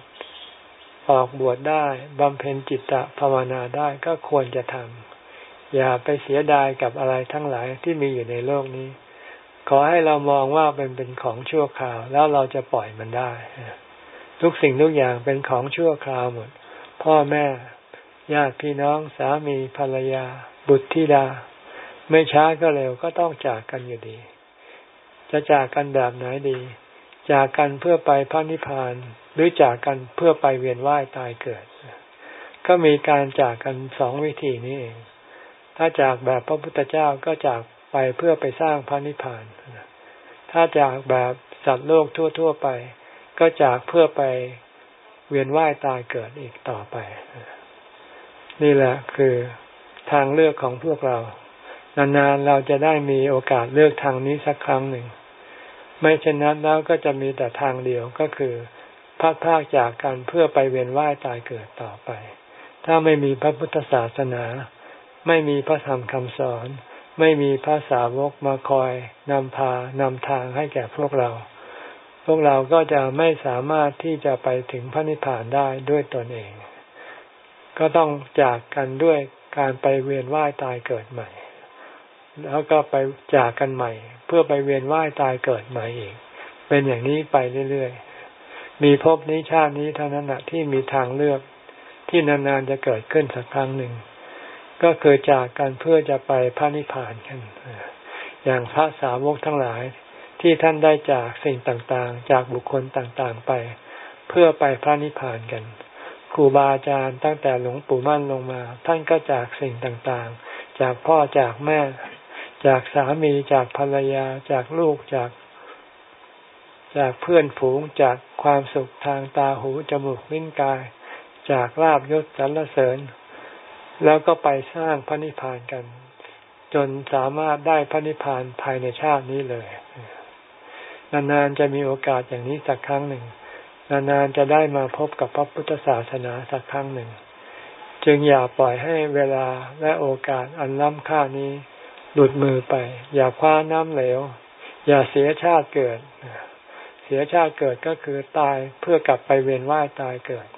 ออกบวชได้บำเพ็ญจิตตภาวนาได้ก็ควรจะทำอย่าไปเสียดายกับอะไรทั้งหลายที่มีอยู่ในโลกนี้ ขอให้เรามองว่าเป็นเป็นของชั่วคราว แล้วเราจะปล่อยมันได้ ทุกสิ่งทุกอย่างเป็นของชั่วคราวหมด พ่อแม่ญาติพี่น้องสามีภรรยา บุตรธิดา ไม่ช้าก็เร็วก็ต้องจากกันอยู่ดี จะจากกันแบบไหนดี จากกันเพื่อไปพระนิพพาน หรือจากกันเพื่อไปเวียนว่ายตายเกิด ก็มีการจากกันสองวิธีนี้เอง ถ้าจากแบบพระพุทธเจ้าก็จากไปเพื่อไปสร้างพระนิพพาน ถ้าจากแบบสัตว์โลกทั่ว ๆไป ก็จากเพื่อไปเวียนว่ายตายเกิดอีกต่อไป นี่แหละคือทางเลือกของพวกเรา นานๆเราจะได้มีโอกาสเลือกทางนี้สักครั้งหนึ่ง ไม่เช่นนั้นแล้วก็จะมีแต่ทางเดียวก็คือพัดพากจากกันเพื่อไปเวียนว่ายตายเกิดต่อไป ถ้าไม่มีพระพุทธศาสนา ไม่มีพระธรรมคำสอน ไม่มีพระสาวกมาคอยนำพานำทางให้แก่พวกเรา พวกเราก็จะไม่สามารถที่จะไปถึงพระนิพพานได้ด้วยตนเอง ก็ต้องจากกันด้วยการไปเวียนว่ายตายเกิดใหม่ แล้วก็ไปจากกันใหม่ เพื่อไปเวียนว่ายตายเกิดใหม่อีก เป็นอย่างนี้ไปเรื่อยๆ มีภพนี้ชาตินี้เท่านั้นนะที่มีทางเลือกที่นานๆจะเกิดขึ้นสักครั้งหนึ่ง ก็คือจากกันเพื่อจะไปพระนิพพานกันอย่างพระสาวกทั้งหลายที่ท่านได้จากสิ่งต่างๆ จากบุคคลต่างๆไป เพื่อไปพระนิพพานกันครูบาอาจารย์ตั้งแต่หลวงปู่มั่นลงมา ท่านก็จากสิ่งต่างๆ จากพ่อจากแม่ จากสามีจากภรรยาจากลูกจาก จากเพื่อนฝูงจากความสุขทางตาหูจมูกลิ้นกาย จากลาบยศสรรเสริญ แล้วก็ไปสร้างพระนิพพานกัน จนสามารถได้พระนิพพานภายในชาตินี้เลย นานๆจะมีโอกาสอย่างนี้สักครั้งหนึ่งนานๆจะได้มาพบกับพระพุทธศาสนาสักครั้งหนึ่ง จึงอย่าปล่อยให้เวลาและโอกาสอันล้ำค่านี้ หลุดมือไป อย่าคว้าน้ำเหลว อย่าเสียชาติเกิด เสียชาติเกิดก็คือตายเพื่อกลับไปเวียนว่ายตายเกิด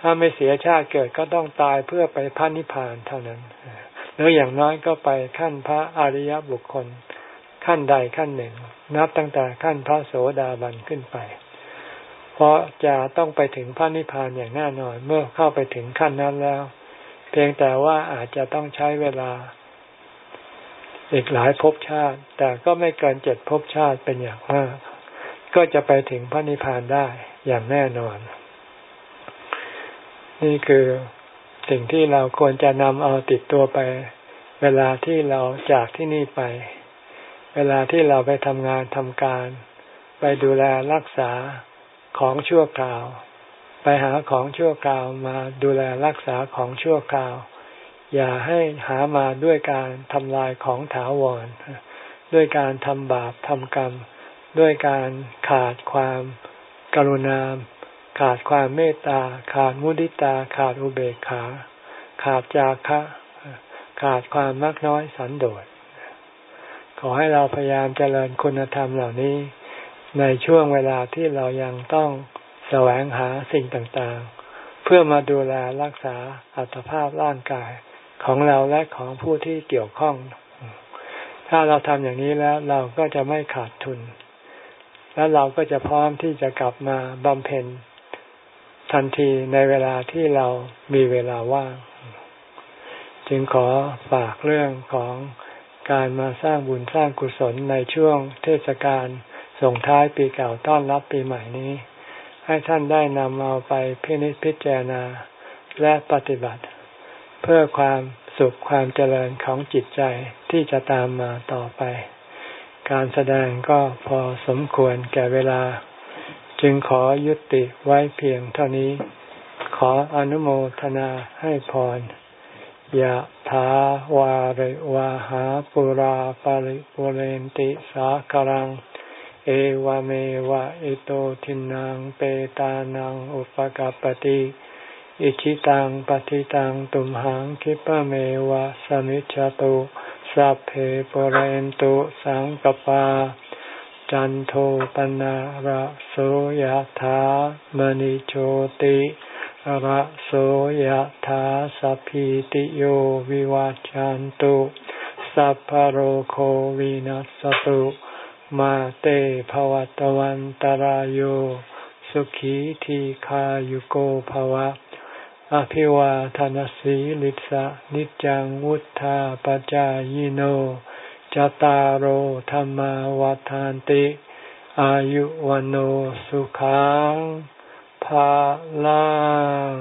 ถ้าไม่เสียชาติเกิดก็ต้องตายเพื่อไปพระนิพพานเท่านั้นหรืออย่างน้อยก็ไปขั้นพระอริยบุคคล ขั้นใดขั้นหนึ่ง นับตั้งแต่ขั้นพระโสดาบันขึ้นไป เพราะจะต้องไปถึงพระนิพพานอย่างแน่นอนเมื่อเข้าไปถึงขั้นนั้นแล้ว เพียงแต่ว่าอาจจะต้องใช้เวลา อีกหลายภพชาติ แต่ก็ไม่เกินเจ็ดภพชาติเป็นอย่างมาก ก็จะไปถึงพระนิพพานได้อย่างแน่นอน นี่คือสิ่งที่เราควรจะนำเอาติดตัวไป เวลาที่เราจากที่นี่ไป เวลาที่เราไปทำงานทำการ ไปดูแลรักษาของชั่วคราว ไปหาของชั่วคราวมาดูแลรักษาของชั่วคราว อย่าให้หามาด้วยการทำลายของถาวร ด้วยการทำบาปทำกรรม ด้วยการขาดความกรุณา ขาดความเมตตา ขาดมุติตา ขาดอุเบกขา ขาดจาคะ ขาดความมักน้อยสันโดษ ขอให้เราพยายามเจริญคุณธรรมเหล่านี้ ในช่วงเวลาที่เรายังต้องแสวงหาสิ่งต่างๆ เพื่อมาดูแลรักษาอัตภาพร่างกาย ของเราและของผู้ที่เกี่ยวข้อง ถ้าเราทำอย่างนี้แล้วเราก็จะไม่ขาดทุน แล้วเราก็จะพร้อมที่จะกลับมาบำเพ็ญทันทีในเวลาที่เรามีเวลาว่าง จึงขอฝากเรื่องของการมาสร้างบุญสร้างกุศลในช่วงเทศกาลส่งท้ายปีเก่าต้อนรับปีใหม่นี้ ให้ท่านได้นำเอาไปพินิจพิจารณาและปฏิบัติ เพื่อความสุขความเจริญของจิตใจที่จะตามมาต่อไป การแสดงก็พอสมควรแก่เวลา จึงขอยุติไว้เพียงเท่านี้ ขออนุโมทนาให้พรยะถาวาริวาหาปุราปาริปุเรนติสาครัง เอวเมวะอิโตทินังเปตานังอุปกปติ อิชิตังปฏิตังตุมหังคิปะเมวะสมิจจตุสัพเพปเรนตุสังกปา จันโทปนะระโสยธามณิโชติระโสยธาสัพพิติโยวิวัจจันตุสัพพโรโควินัสตุมาเตภวัตวันตารโยสุขีทีขายุโกภวะ อภิวาทานสีลิสะนิจังวุธาปจายโนจตารโหธรรมวาทานติ อายุวันโอสุขังภาลัง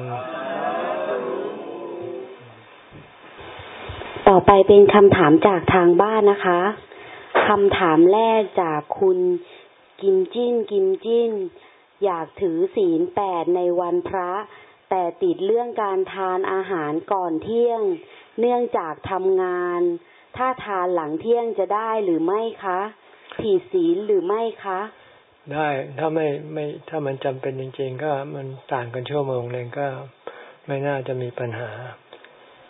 ต่อไปเป็นคำถามจากทางบ้านนะคะคำถามแรกจากคุณกิมจิ้น กิมจิ้น อยากถือศีลแปดในวันพระ แต่ติดเรื่องการทานอาหารก่อนเที่ยง เนื่องจากทำงาน ถ้าทานหลังเที่ยงจะได้หรือไม่คะผิดศีลหรือไม่คะ ได้ถ้าไม่ไม่ถ้ามันจำเป็นจริง ๆ ก็มันต่างกันชั่วโมงหนึ่งก็ไม่น่าจะมีปัญหา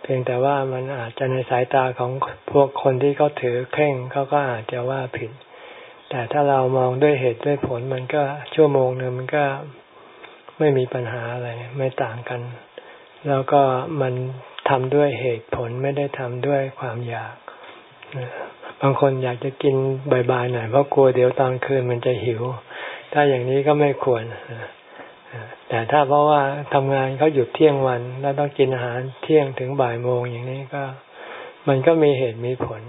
เพียงแต่ว่ามันอาจจะในสายตาของพวกคนที่เขาถือเคร่งเขาก็อาจจะว่าผิด แต่ถ้าเรามองด้วยเหตุด้วยผลมันก็ชั่วโมงหนึ่งมันก็ ไม่มีปัญหาอะไรไม่ต่างกัน แล้วก็มันทำด้วยเหตุผลไม่ได้ทำด้วยความอยากบางคนอยากจะกินบ่ายๆหน่อยเพราะกลัวเดี๋ยวตอนคืนมันจะหิว ถ้าอย่างนี้ก็ไม่ควรแต่ถ้าเพราะว่าทำงานเขาหยุดเที่ยงวัน แล้วต้องกินอาหารเที่ยงถึงบ่ายโมงอย่างนี้ก็ มันก็มีเหตุมีผล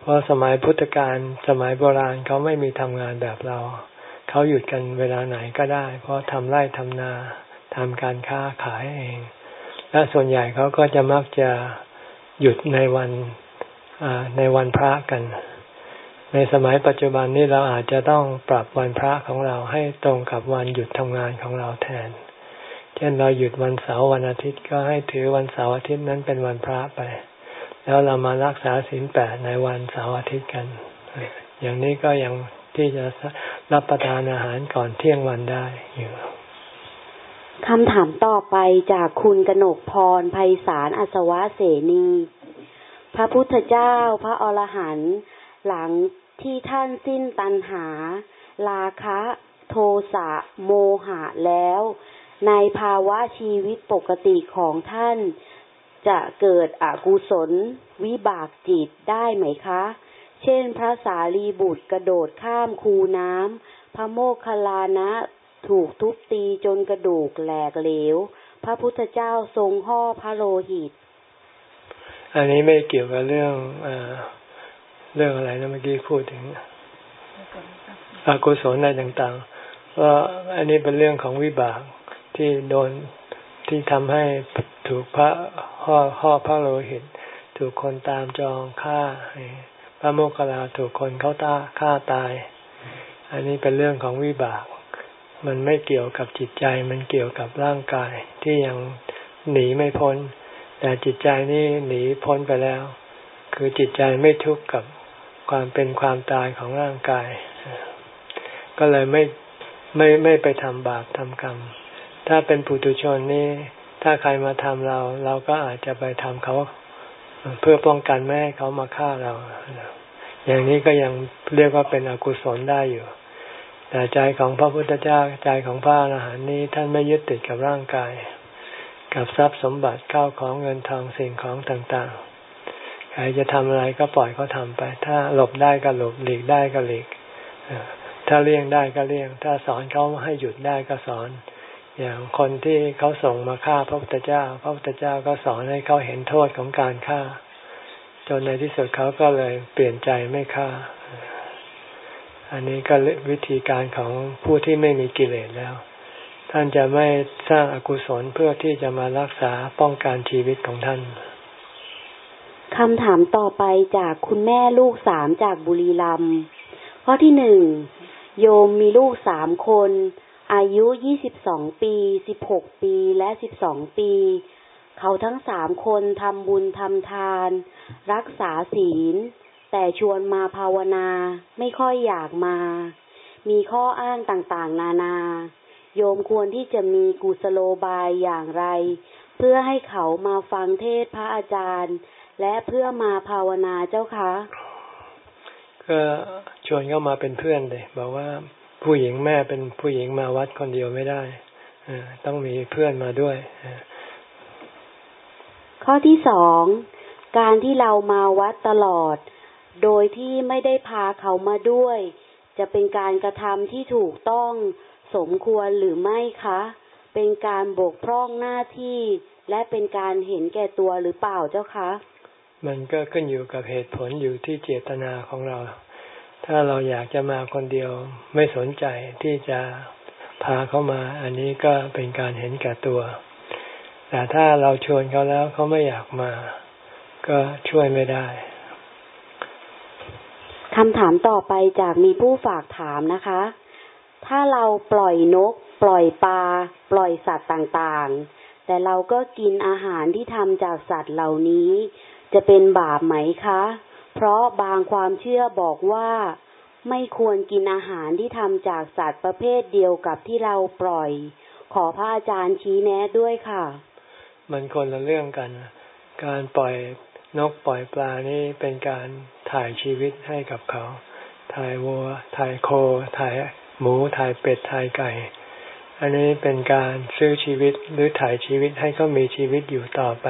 เพราะสมัยพุทธกาลสมัยโบราณเขาไม่มีทำงานแบบเรา เขาหยุดกันเวลาไหนก็ได้ เพราะทำไร่ทำนาทำการค้าขายเอง และส่วนใหญ่เขาก็จะมักจะหยุดในวันในวันพระกัน ในสมัยปัจจุบันนี้เราอาจจะต้องปรับวันพระของเราให้ตรงกับวันหยุดทำงานของเราแทน เช่นเราหยุดวันเสาร์วันอาทิตย์ก็ให้ถือวันเสาร์อาทิตย์นั้นเป็นวันพระไป แล้วเรามารักษาศีลแปดในวันเสาร์อาทิตย์กัน อย่างนี้ก็ยังที่จะ รับประทานอาหารก่อนเที่ยงวันได้อยู่คำถามต่อไปจากคุณกนกพรไพศาลอัศวะเสนี พระพุทธเจ้าพระอรหันต์หลังที่ท่านสิ้นตัณหาลาคะโทสะโมหะแล้ว ในภาวะชีวิตปกติของท่าน จะเกิดอกุศลวิบากจิตได้ไหมคะ เช่น พระสารีบุตรกระโดดข้ามคูน้ำ พระโมคคัลลานะถูกทุบตีจนกระดูกแหลกเหลว พระพุทธเจ้าทรงห่อพระโลหิต อันนี้ไม่เกี่ยวกับเรื่องอเรื่องอะไรนะเมื่อกี้พูดถึงอกุศลอะไรต่างๆเพราอันนี้เป็นเรื่องของวิบากที่โดนที่ทำให้ถูกพระห่อห่อพระโลหิต ถูกคนตามจองฆ่า ระโมคคัลลาถูกคนเขาตาฆ่าตาย อันนี้เป็นเรื่องของวิบาก มันไม่เกี่ยวกับจิตใจ มันเกี่ยวกับร่างกายที่ยังหนีไม่พ้น แต่จิตใจนี่หนีพ้นไปแล้ว คือจิตใจไม่ทุกข์กับความเป็นความตายของร่างกาย ก็เลยไม่ไม่ไม่ไปทำบาปทำกรรม ถ้าเป็นปุถุชนนี่ถ้าใครมาทำเรา เราก็อาจจะไปทำเขา เพื่อป้องกันไม่ให้เขามาฆ่าเรา อย่างนี้ก็ยังเรียกว่าเป็นอกุศลได้อยู่ แต่ใจของพระพุทธเจ้าใจของพระอรหันต์นี้ท่านไม่ยึดติดกับร่างกาย กับทรัพย์สมบัติเข้าของเงินทองสิ่งของต่างๆ ใครจะทำอะไรก็ปล่อยเขาทาไป ถ้าหลบได้ก็หลบหลีกได้ก็หลีกถ้าเลี่ยงได้ก็เลี่ยง ถ้าสอนเขาให้หยุดได้ก็สอน อย่างคนที่เขาส่งมาฆ่าพระพุทธเจ้า พระพุทธเจ้าก็สอนให้เขาเห็นโทษของการฆ่า จนในที่สุดเขาก็เลยเปลี่ยนใจไม่ฆ่า อันนี้ก็วิธีการของผู้ที่ไม่มีกิเลสแล้ว ท่านจะไม่สร้างอากุศลเพื่อที่จะมารักษาป้องกันชีวิตของท่านคำถามต่อไปจากคุณแม่ลูกสามจากบุรีรัมย์ข้อที่หนึ่งโยมมีลูกสามคน อายุยี่สิบสองปีสิบหกปีและสิบสองปี เขาทั้งสามคนทำบุญทำทาน รักษาศีล แต่ชวนมาภาวนาไม่ค่อยอยากมา มีข้ออ้างต่างๆ นานา โยมควรที่จะมีกุศโลบายอย่างไร เพื่อให้เขามาฟังเทศพระอาจารย์ และเพื่อมาภาวนาเจ้าคะก็ชวนเข้ามาเป็นเพื่อนเลยบอกว่าผู้หญิงแม่เป็นผู้หญิงมาวัดคนเดียวไม่ได้ต้องมีเพื่อนมาด้วย ข้อที่สองการที่เรามาวัดตลอด โดยที่ไม่ได้พาเขามาด้วย จะเป็นการกระทำที่ถูกต้องสมควรหรือไม่คะ เป็นการบกพร่องหน้าที่ และเป็นการเห็นแก่ตัวหรือเปล่าเจ้าคะ มันก็ขึ้นอยู่กับเหตุผลอยู่ที่เจตนาของเรา ถ้าเราอยากจะมาคนเดียวไม่สนใจที่จะพาเขามา อันนี้ก็เป็นการเห็นแก่ตัว แต่ถ้าเราชวนเขาแล้วเขาไม่อยากมา ก็ช่วยไม่ได้คำถามต่อไปจากมีผู้ฝากถามนะคะ ถ้าเราปล่อยนก ปล่อยปลา ปล่อยสัตว์ต่างๆ แต่เราก็กินอาหารที่ทำจากสัตว์เหล่านี้ จะเป็นบาปไหมคะ เพราะบางความเชื่อบอกว่าไม่ควรกินอาหารที่ทำจากสัตว์ประเภทเดียวกับที่เราปล่อย ขอพระอาจารย์ชี้แนะด้วยค่ะ มันคนละเรื่องกัน การปล่อยนกปล่อยปลานี่เป็นการถ่ายชีวิตให้กับเขา ถ่ายวัว ถ่ายโค ถ่ายหมู ถ่ายเป็ด ถ่ายไก่ อันนี้เป็นการซื้อชีวิตหรือถ่ายชีวิตให้เขามีชีวิตอยู่ต่อไป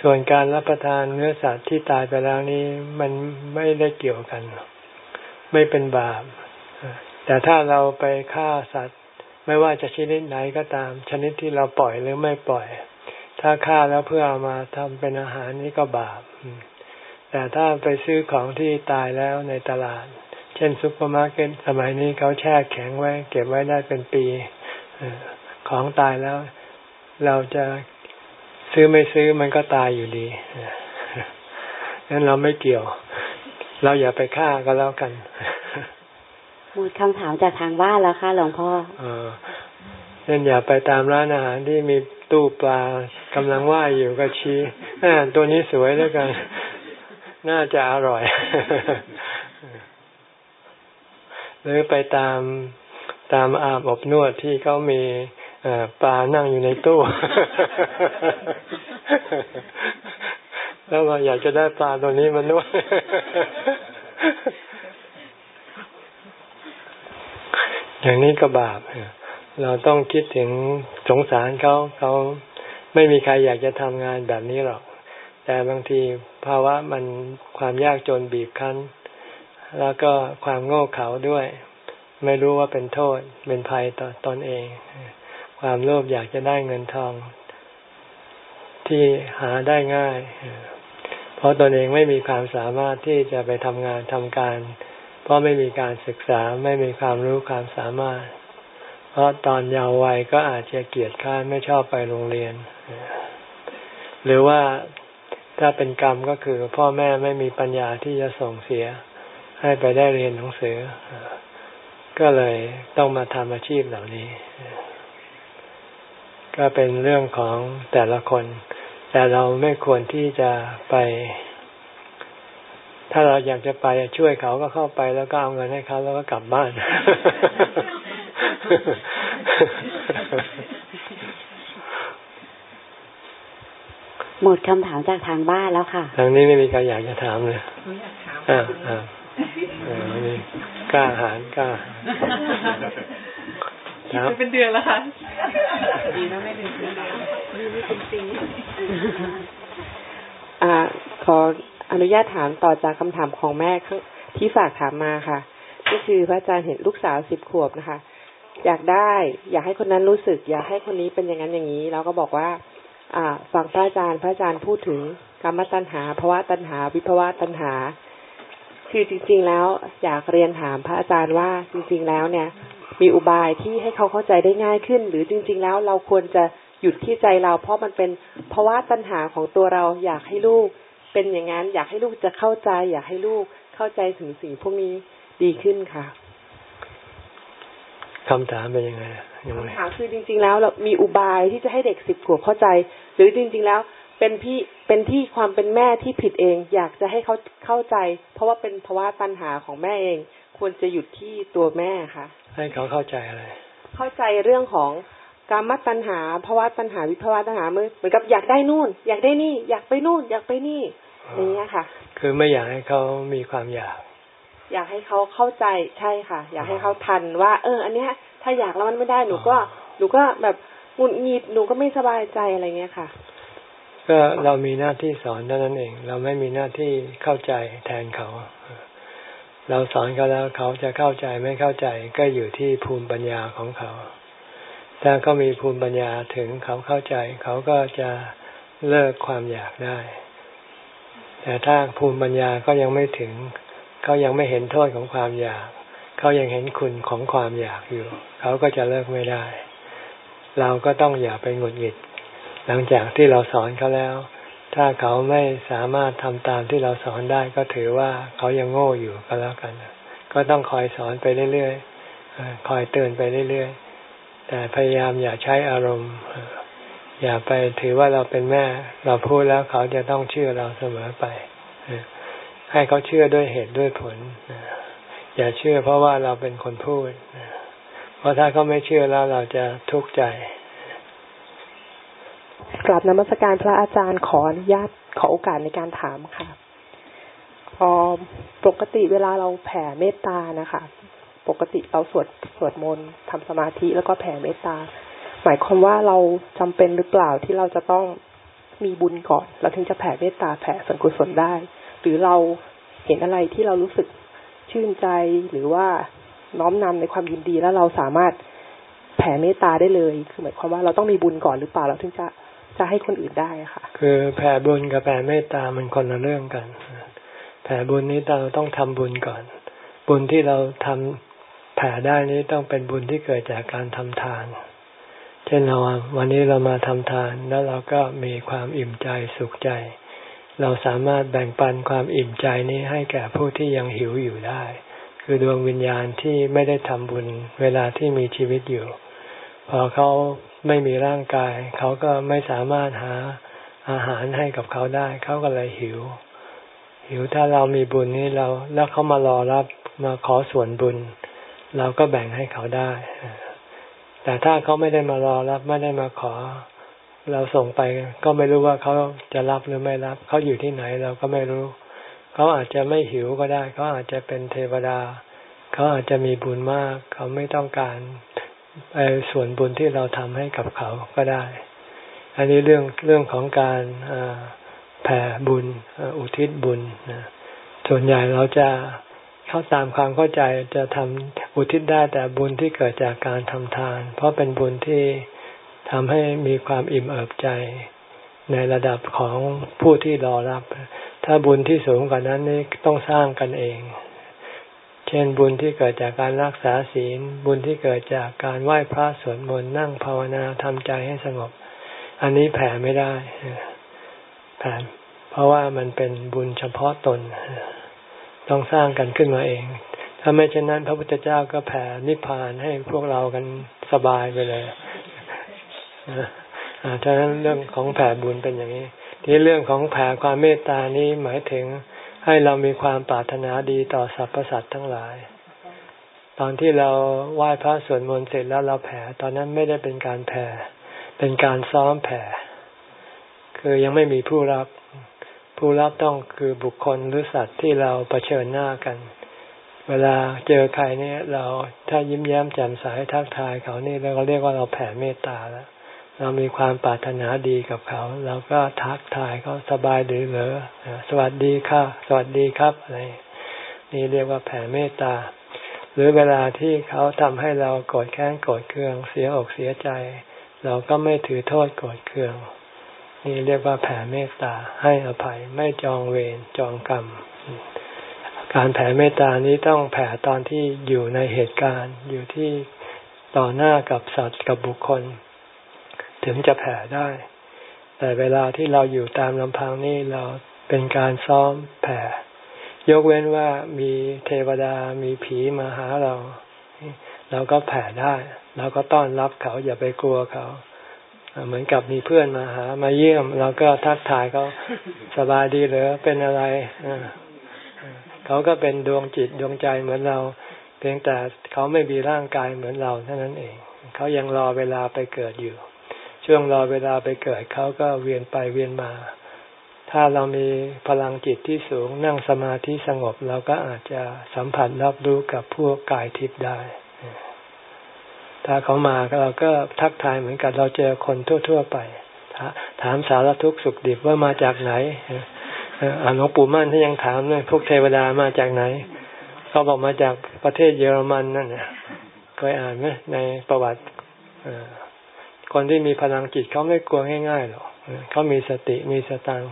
ส่วนการรับประทานเนื้อสัตว์ที่ตายไปแล้วนี้มันไม่ได้เกี่ยวกัน ไม่เป็นบาป แต่ถ้าเราไปฆ่าสัตว์ ไม่ว่าจะชนิดไหนก็ตาม ชนิดที่เราปล่อยหรือไม่ปล่อย ถ้าฆ่าแล้วเพื่อเอามาทำเป็นอาหารนี่ก็บาป แต่ถ้าไปซื้อของที่ตายแล้วในตลาด เช่นซุปเปอร์มาร์เก็ตสมัยนี้เขาแช่แข็งไว้ เก็บไว้ได้เป็นปีของตายแล้ว เราจะซื้อไม่ซื้อมันก็ตายอยู่ดีนั้นเราไม่เกี่ยว เราอย่าไปฆ่าก็แล้วกัน หมดคำถามจากทางบ้านแล้วค่ะหลวงพ่อเออนั้นอย่าไปตามร้านอาหารที่มีตู้ปลากำลังว่ายอยู่ก็ชี้ตัวนี้สวยแล้วกัน น่าจะอร่อยหรือไปตามตามอาบอบนวดที่เขามีปลานั่งอยู่ในตู้ แล้วเราอยากจะได้ปลาตัวนี้มันด้วย อย่างนี้ก็บาปเราต้องคิดถึงสงสารเขาเขาไม่มีใครอยากจะทำงานแบบนี้หรอก แต่บางทีภาวะมันความยากจนบีบคั้น แล้วก็ความโง่เขลาด้วย ไม่รู้ว่าเป็นโทษ เป็นภัยต่อตอนเอง ความโลภอยากจะได้เงินทอง ที่หาได้ง่าย เพราะตนเองไม่มีความสามารถที่จะไปทำงานทำการ เพราะไม่มีการศึกษาไม่มีความรู้ความสามารถ เพราะตอนเยาว์วัยก็อาจจะเกียจค้านไม่ชอบไปโรงเรียน หรือว่าถ้าเป็นกรรมก็คือพ่อแม่ไม่มีปัญญาที่จะส่งเสีย ให้ไปได้เรียนหนังสือ ก็เลยต้องมาทำอาชีพเหล่านี้ ก็เป็นเรื่องของแต่ละคน แต่เราไม่ควรที่จะไป ถ้าเราอยากจะไปช่วยเขาก็เข้าไปแล้วก็เอาเงินให้เขาแล้วก็กลับบ้านหมดคำถามจากทางบ้านแล้วค่ะ ทางนี้ไม่มีใครอยากจะถามเลยอ่าอ่าอ่านี่กล้าหารกล้าถามเป็นเดือนแล้วค่ะ ดีนะไม่ถึงเดือนดีไม่ถึงปีอ่าขอ อนุญาตถามต่อจากคำถามของแม่ที่ฝากถามมาค่ะ ก็คือพระอาจารย์เห็นลูกสาวสิบขวบนะคะ อยากได้ อยากให้คนนั้นรู้สึก อยากให้คนนี้เป็นอย่างนั้นอย่างนี้ แล้วก็บอกว่า อ่าฟังพระอาจารย์พระอาจารย์พูดถึงกรรมตัณหาภาวะตัณหา วิภาวะตัณหา คือจริง ๆ แล้ว อยากเรียนถามพระอาจารย์ว่าจริง ๆ แล้วเนี่ย มีอุบายที่ให้เขาเข้าใจได้ง่ายขึ้น หรือจริง ๆ แล้วเราควรจะหยุดที่ใจเรา เพราะมันเป็นภาวะตัณหาของตัวเราอยากให้ลูก เป็นอย่างนั้นอยากให้ลูกจะเข้าใจ อยากให้ลูกเข้าใจถึงสิ่งพวกนี้ดีขึ้นค่ะคำถามเป็นยังไงคำถามคือจริง ๆ แล้วเรามีอุบายที่จะให้เด็กสิบขวบเข้าใจ หรือจริง ๆ แล้วเป็นพี่เป็นที่ความเป็นแม่ที่ผิดเอง อยากจะให้เขาเข้าใจ เพราะว่าเป็นภาวะปัญหาของแม่เอง ควรจะหยุดที่ตัวแม่ค่ะ ให้เขาเข้าใจอะไร เข้าใจเรื่องของ การมัดตัญหาภาวะตัญหาวิภาวะตัญหามือเหมือนกับอยากได้นู่น อยากได้นี่ อยากไปนู่น อยากไปนี่อย่างเงี้ยค่ะ คือไม่อยากให้เขามีความอยาก อยากให้เขาเข้าใจใช่ค่ะ อยากให้เขาทันว่า เออ อันเนี้ย ถ้าอยากแล้วมันไม่ได้หนูก็หนูก็แบบหงุดหงิดหนูก็ไม่สบายใจอะไรเงี้ยค่ะ ก็เรามีหน้าที่สอนเท่านั้นเอง เราไม่มีหน้าที่เข้าใจแทนเขาเราสอนเขาแล้วเขาจะเข้าใจไม่เข้าใจก็อยู่ที่ภูมิปัญญาของเขา ถ้าเขามีภูมิปัญญาถึงเขาเข้าใจ เขาก็จะเลิกความอยากได้ แต่ถ้าภูมิปัญญาก็ยังไม่ถึง เขายังไม่เห็นโทษของความอยาก เขายังเห็นคุณของความอยากอยู่ เขาก็จะเลิกไม่ได้ เราก็ต้องอย่าไปหงุดหงิด หลังจากที่เราสอนเขาแล้ว ถ้าเขาไม่สามารถทำตามที่เราสอนได้ก็ถือว่าเขายังโง่อยู่ก็แล้วกัน ก็ต้องคอยสอนไปเรื่อยๆคอยเตือนไปเรื่อยๆ แต่พยายามอย่าใช้อารมณ์ อย่าไปถือว่าเราเป็นแม่ เราพูดแล้วเขาจะต้องเชื่อเราเสมอไป ให้เขาเชื่อด้วยเหตุด้วยผล อย่าเชื่อเพราะว่าเราเป็นคนพูด เพราะถ้าเขาไม่เชื่อแล้วเราจะทุกข์ใจกลับนมัสการพระอาจารย์ขออนุญาตขอโอกาสในการถามค่ะพอปกติเวลาเราแผ่เมตตานะคะ ปกติเราสวดสวดมนต์ทำสมาธิแล้วก็แผ่เมตตา หมายความว่าเราจำเป็นหรือเปล่าที่เราจะต้องมีบุญก่อน เราถึงจะแผ่เมตตาแผ่ส่วนกุศลได้ หรือเราเห็นอะไรที่เรารู้สึกชื่นใจหรือว่าน้อมนำในความยินดีแล้วเราสามารถแผ่เมตตาได้เลย คือหมายความว่าเราต้องมีบุญก่อนหรือเปล่าเราถึงจะจะให้คนอื่นได้ค่ะ คือแผ่บุญกับแผ่เมตตามันคนละเรื่องกัน แผ่บุญนี้เราต้องทำบุญก่อน บุญที่เราทำ แผ่ได้นี้ต้องเป็นบุญที่เกิดจากการทำทาน เช่นเราวันนี้เรามาทำทานแล้วเราก็มีความอิ่มใจสุขใจ เราสามารถแบ่งปันความอิ่มใจนี้ให้แก่ผู้ที่ยังหิวอยู่ได้ คือดวงวิญญาณที่ไม่ได้ทำบุญเวลาที่มีชีวิตอยู่ พอเขาไม่มีร่างกาย เขาก็ไม่สามารถหาอาหารให้กับเขาได้ เขาก็เลยหิว หิวถ้าเรามีบุญนี้เรา แล้วเขามารอรับมาขอส่วนบุญ เราก็แบ่งให้เขาได้ แต่ถ้าเขาไม่ได้มารอรับไม่ได้มาขอ เราส่งไปก็ไม่รู้ว่าเขาจะรับหรือไม่รับ เขาอยู่ที่ไหนเราก็ไม่รู้ เขาอาจจะไม่หิวก็ได้ เขาอาจจะเป็นเทวดา เขาอาจจะมีบุญมาก เขาไม่ต้องการไอ้ส่วนบุญที่เราทำให้กับเขาก็ได้ อันนี้เรื่องเรื่องของการแผ่บุญอุทิศบุญส่วนใหญ่เราจะ เข้าตามความเข้าใจจะทำอุทิศได้แต่บุญที่เกิดจากการทำทาน เพราะเป็นบุญที่ทำให้มีความอิ่มเอิบใจ ในระดับของผู้ที่รอรับ ถ้าบุญที่สูงกว่านั้นนี่ต้องสร้างกันเอง เช่นบุญที่เกิดจากการรักษาศีล บุญที่เกิดจากการไหว้พระสวดมนต์นั่งภาวนาทำใจให้สงบ อันนี้แผ่ไม่ได้แผ่เพราะว่ามันเป็นบุญเฉพาะตน ต้องสร้างกันขึ้นมาเอง ถ้าไม่เช่นนั้น พระพุทธเจ้าก็แผ่นิพพานให้พวกเรากันสบายไปเลยอ่าฉะนั้นเรื่องของแผ่บุญเป็นอย่างนี้ ที่เรื่องของแผ่ความเมตตานี้หมายถึงให้เรามีความปรารถนาดีต่อสรรพสัตว์ทั้งหลาย ตอนที่เราไหว้พระสวดมนต์เสร็จแล้วเราแผ่ ตอนนั้นไม่ได้เป็นการแผ่ เป็นการซ้อมแผ่ คือยังไม่มีผู้รับ ผู้รับต้องคือบุคคลหรือสัตว์ที่เราเผชิญหน้ากัน เวลาเจอใครเนี่ย เราถ้ายิ้มแย้มแจ่มใสทักทายเขานี่เราก็เรียกว่าเราแผ่เมตตาแล้ว เรามีความปรารถนาดีกับเขาเราก็ทักทายเขาสบายดีเหรอสวัสดีค่ะ สวัสดีครับอะไรนี่เรียกว่าแผ่เมตตา หรือเวลาที่เขาทำให้เราโกรธแค้นโกรธเคืองเสียอกเสียใจ เราก็ไม่ถือโทษโกรธเคือง นี่เรียกว่าแผ่เมตตาให้อภัยไม่จองเวรจองกรรม การแผ่เมตตานี้ต้องแผ่ตอนที่อยู่ในเหตุการณ์อยู่ที่ต่อหน้ากับสัตว์กับบุคคล ถึงจะแผ่ได้ แต่เวลาที่เราอยู่ตามลำพังนี่เราเป็นการซ้อมแผ่ ยกเว้นว่ามีเทวดามีผีมาหาเรา เราก็แผ่ได้ เราก็ต้อนรับเขาอย่าไปกลัวเขา เหมือนกับมีเพื่อนมาหา มาเยี่ยมเราก็ทักทายเขาสบายดีหรือเป็นอะไรเขาก็เป็นดวงจิตดวงใจเหมือนเรา เพียงแต่เขาไม่มีร่างกายเหมือนเราเท่านั้นเอง เขายังรอเวลาไปเกิดอยู่ ช่วงรอเวลาไปเกิดเขาก็เวียนไปเวียนมา ถ้าเรามีพลังจิตที่สูงนั่งสมาธิสงบเราก็อาจจะสัมผัสรับรู้กับพวกกายทิพย์ได้ ถ้าเขามาเราก็ทักทายเหมือนกันเราเจอคนทั่ว ๆ ไป ถามสารทุกข์สุขดิบว่ามาจากไหนหลวงปู่มั่นที่ยังถามเลยพวกเทวดามาจากไหน เขาบอกมาจากประเทศเยอรมันนั่นเนี่ยเคยอ่านไหมในประวัติคนที่มีพลังจิตเขาไม่กลัวง่ายๆหรอกเขามีสติมีสตัง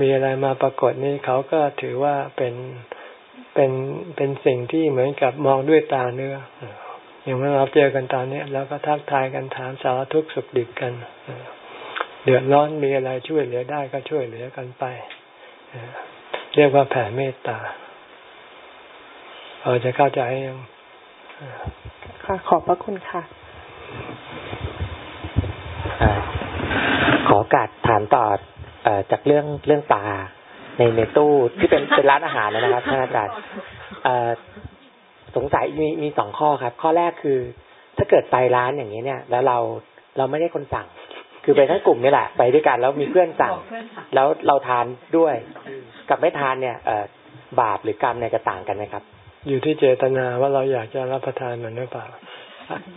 มีอะไรมาปรากฏนี่เขาก็ถือว่าเป็นเป็นเป็นสิ่งที่เหมือนกับมองด้วยตาเนื้อ อย่างเมื่อเราเจอกันตอนนี้แล้วก็ทักทายกันถามสารทุกข์สุขดิบกัน เดือดร้อนมีอะไรช่วยเหลือได้ก็ช่วยเหลือกันไป เรียกว่าแผ่เมตตาเราจะเข้าใจยังค่ะขอบพระคุณค่ะ ขอการถามต่อจากเรื่องเรื่องปลาในในตู้ที่เป็นเป็นร้านอาหารนะครับท่านอาจารย์ สงสัยมีมีสองข้อครับ ข้อแรกคือ ถ้าเกิดไปร้านอย่างนี้เนี่ย แล้วเราเราไม่ได้คนสั่ง คือไปทั้งกลุ่มนี่แหละ ไปด้วยกันแล้วมีเพื่อนสั่ง แล้วเราทานด้วย กับไม่ทานเนี่ยเอบาปหรือกรรมเนี่ยจะต่างกันไหมครับ อยู่ที่เจตนาว่าเราอยากจะรับประทานมันหรือเปล่า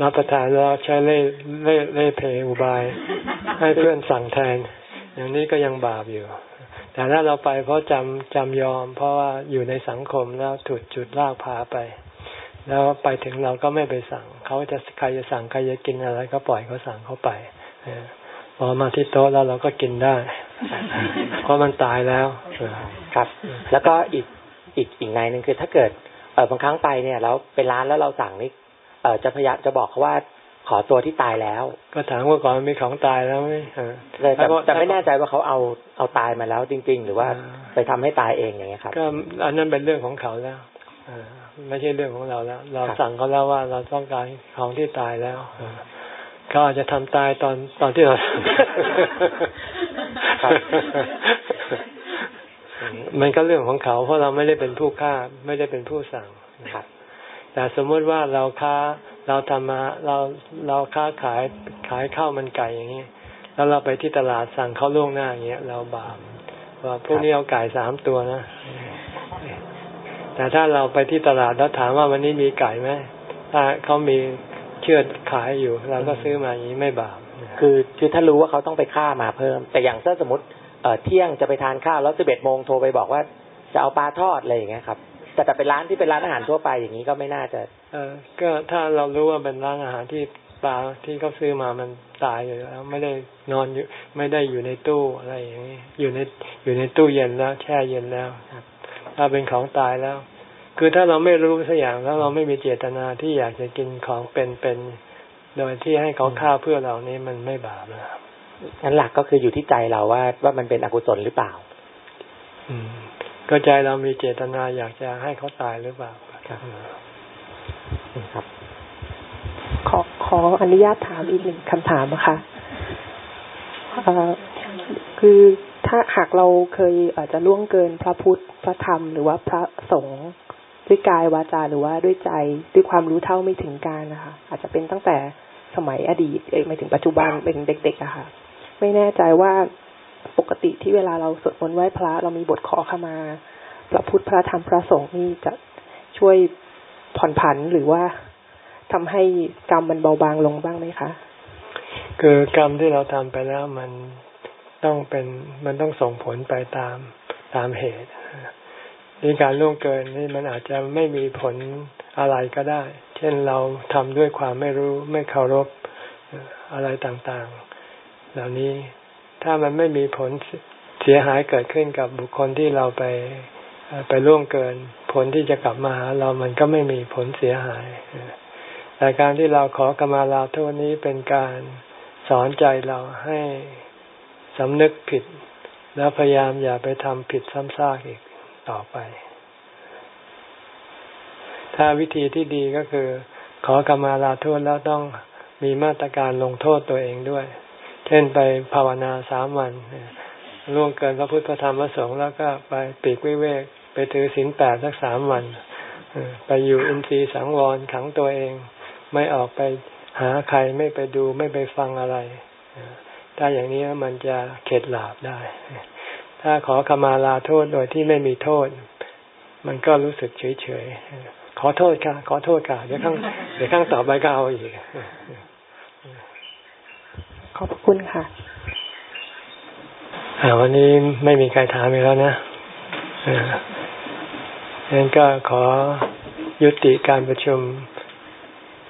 รับประทานแล้วใช้เล่เล่เล่เพอุบาย ให้เพื่อนสั่งแทน อย่างนี้ก็ยังบาปอยู่ แต่ถ้าเราไปเพราะจำจำยอม เพราะว่าอยู่ในสังคมแล้วถูกจุดลากพาไป แล้วไปถึงเราก็ไม่ไปสั่ง เขาจะใครจะสั่งใครจะกินอะไร ก็ปล่อยเขาสั่งเขาไปพอมาที่โต๊ะแล้วเราก็กินได้ เพราะมันตายแล้วครับ แล้วก็อีกอีกอีกในหนึ่งคือถ้าเกิดเออบางครั้งไปเนี่ยแล้วเป็นร้านแล้วเราสั่งนี่เออจะพยายามจะบอกเขาว่าขอตัวที่ตายแล้ว ก็ถามว่าก่อนมีของตายแล้วไหมแต่แต่ไม่แน่ใจว่าเขาเอาเอาตายมาแล้วจริง ๆ หรือว่าไปทำให้ตายเองอย่างเงี้ยครับ ก็อันนั้นเป็นเรื่องของเขาแล้ว ไม่ใช่เรื่องของเราแล้ว เราสั่งเขาแล้วว่าเราต้องการของที่ตายแล้วเขาอาจจะทำตายตอนตอนที่เรามันก็เรื่องของเขา เพราะเราไม่ได้เป็นผู้ฆ่า ไม่ได้เป็นผู้สั่งครับแต่สมมติว่าเราค้าเราทำมาเราเราค้าขายขายข้าวมันไก่อย่างนี้ แล้วเราไปที่ตลาดสั่งเขาล่วงหน้าอย่างเงี้ยเราบาปว่าพวกนี้เอาไก่สามตัวนะ แต่ถ้าเราไปที่ตลาดแล้วถามว่าวันนี้มีไก่ไหมถ้าเขามีเชือดขายอยู่เราก็ซื้อมาอย่างนี้ไม่บาปคือคือถ้ารู้ว่าเขาต้องไปฆ่ามาเพิ่ม แต่อย่างถ้าสมมติเเที่ยงจะไปทานข้าวแล้วสิบเอ็ดโมงโทรไปบอกว่า จะเอาปลาทอดอะไรอย่างเงี้ยครับแต่แต่เป็นร้านที่เป็นร้านอาหารทั่วไปอย่างนี้ก็ไม่น่าจะ เออก็ถ้าเรารู้ว่าเป็นร้านอาหารที่ปลาที่เขาซื้อมามันตายอยู่แล้วไม่ได้นอนอยู่ไม่ได้อยู่ในตู้อะไรอย่างนี้อยู่ในอยู่ในตู้เย็นแล้ว แช่เย็นแล้ว ถ้าเป็นของตายแล้ว คือถ้าเราไม่รู้สักอย่างแล้วเราไม่มีเจตนาที่อยากจะกินของเป็นเป็นโดยที่ให้เขาฆ่าเพื่อเรานี้มันไม่บาปนะครับงั้นหลักก็คืออยู่ที่ใจเราว่าว่ามันเป็นอกุศลหรือเปล่า อืมก็ใจเรามีเจตนาอยากจะให้เขาตายหรือเปล่าครับครับ ขอขออนุญาตถามอีกหนึ่งคำถามนะคะคือ ถ้าหากเราเคยอาจจะล่วงเกินพระพุทธพระธรรม หรือว่าพระสงฆ์ด้วยกายวาจาหรือว่าด้วยใจด้วยความรู้เท่าไม่ถึงการนะคะ อาจจะเป็นตั้งแต่สมัยอดีตเอ้ไม่ถึงปัจจุบันเป็นเด็กๆอะค่ะ ไม่แน่ใจว่าปกติที่เวลาเราสวดมนต์ไหว้พระ เรามีบทขอขมา พระพุทธพระธรรมพระสงฆ์นี่จะช่วยผ่อนผันหรือว่าทำให้กรรมมันเบาบางลงบ้างไหมคะ คือกรรมที่เราทำไปแล้วมัน ต้องเป็นมันต้องส่งผลไปตามตามเหตุนี่การล่วงเกินนี่มันอาจจะไม่มีผลอะไรก็ได้ เช่นเราทำด้วยความไม่รู้ไม่เคารพอะไรต่างๆ เหล่านี้ถ้ามันไม่มีผลเสียหายเกิดขึ้นกับบุคคลที่เราไปไปล่วงเกิน ผลที่จะกลับมาหาเรามันก็ไม่มีผลเสียหายแต่การที่เราขอกรรมาลาโทษนี้เป็นการสอนใจเราให้ สำนึกผิด แล้วพยายามอย่าไปทำผิดซ้ำซากอีกต่อไป ถ้าวิธีที่ดีก็คือ ขอกรรมาลาโทษแล้วต้องมีมาตรการลงโทษตัวเองด้วย เช่นไปภาวนาสามวันล่วงเกินพระพุทธธรรมพระสงฆ์แล้วก็ไปปีกวิเวก ไปถือศีลแปดสักสามวันไปอยู่อินทรีย์สังวรขังตัวเอง ไม่ออกไปหาใครไม่ไปดูไม่ไปฟังอะไร ถ้าอย่างนี้มันจะเข็ดหลาบได้ ถ้าขอขมาลาโทษโดยที่ไม่มีโทษ มันก็รู้สึกเฉยเฉยขอโทษค่ะ ขอโทษค่ะเดี๋ยวข้างเดี๋ยวข้างต่อไปก็เอาอีกขอบคุณค่ะวันนี้ไม่มีใครถามอีกแล้วนะงั้นก็ขอยุติการประชุม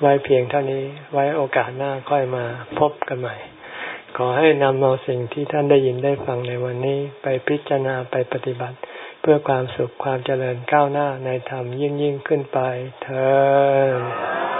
ไว้เพียงเท่านี้ ไว้โอกาสหน้าค่อยมาพบกันใหม่ ขอให้นำเอาสิ่งที่ท่านได้ยินได้ฟังในวันนี้ไปพิจารณาไปปฏิบัติ เพื่อความสุขความเจริญก้าวหน้าในธรรมยิ่งยิ่งขึ้นไปเธอ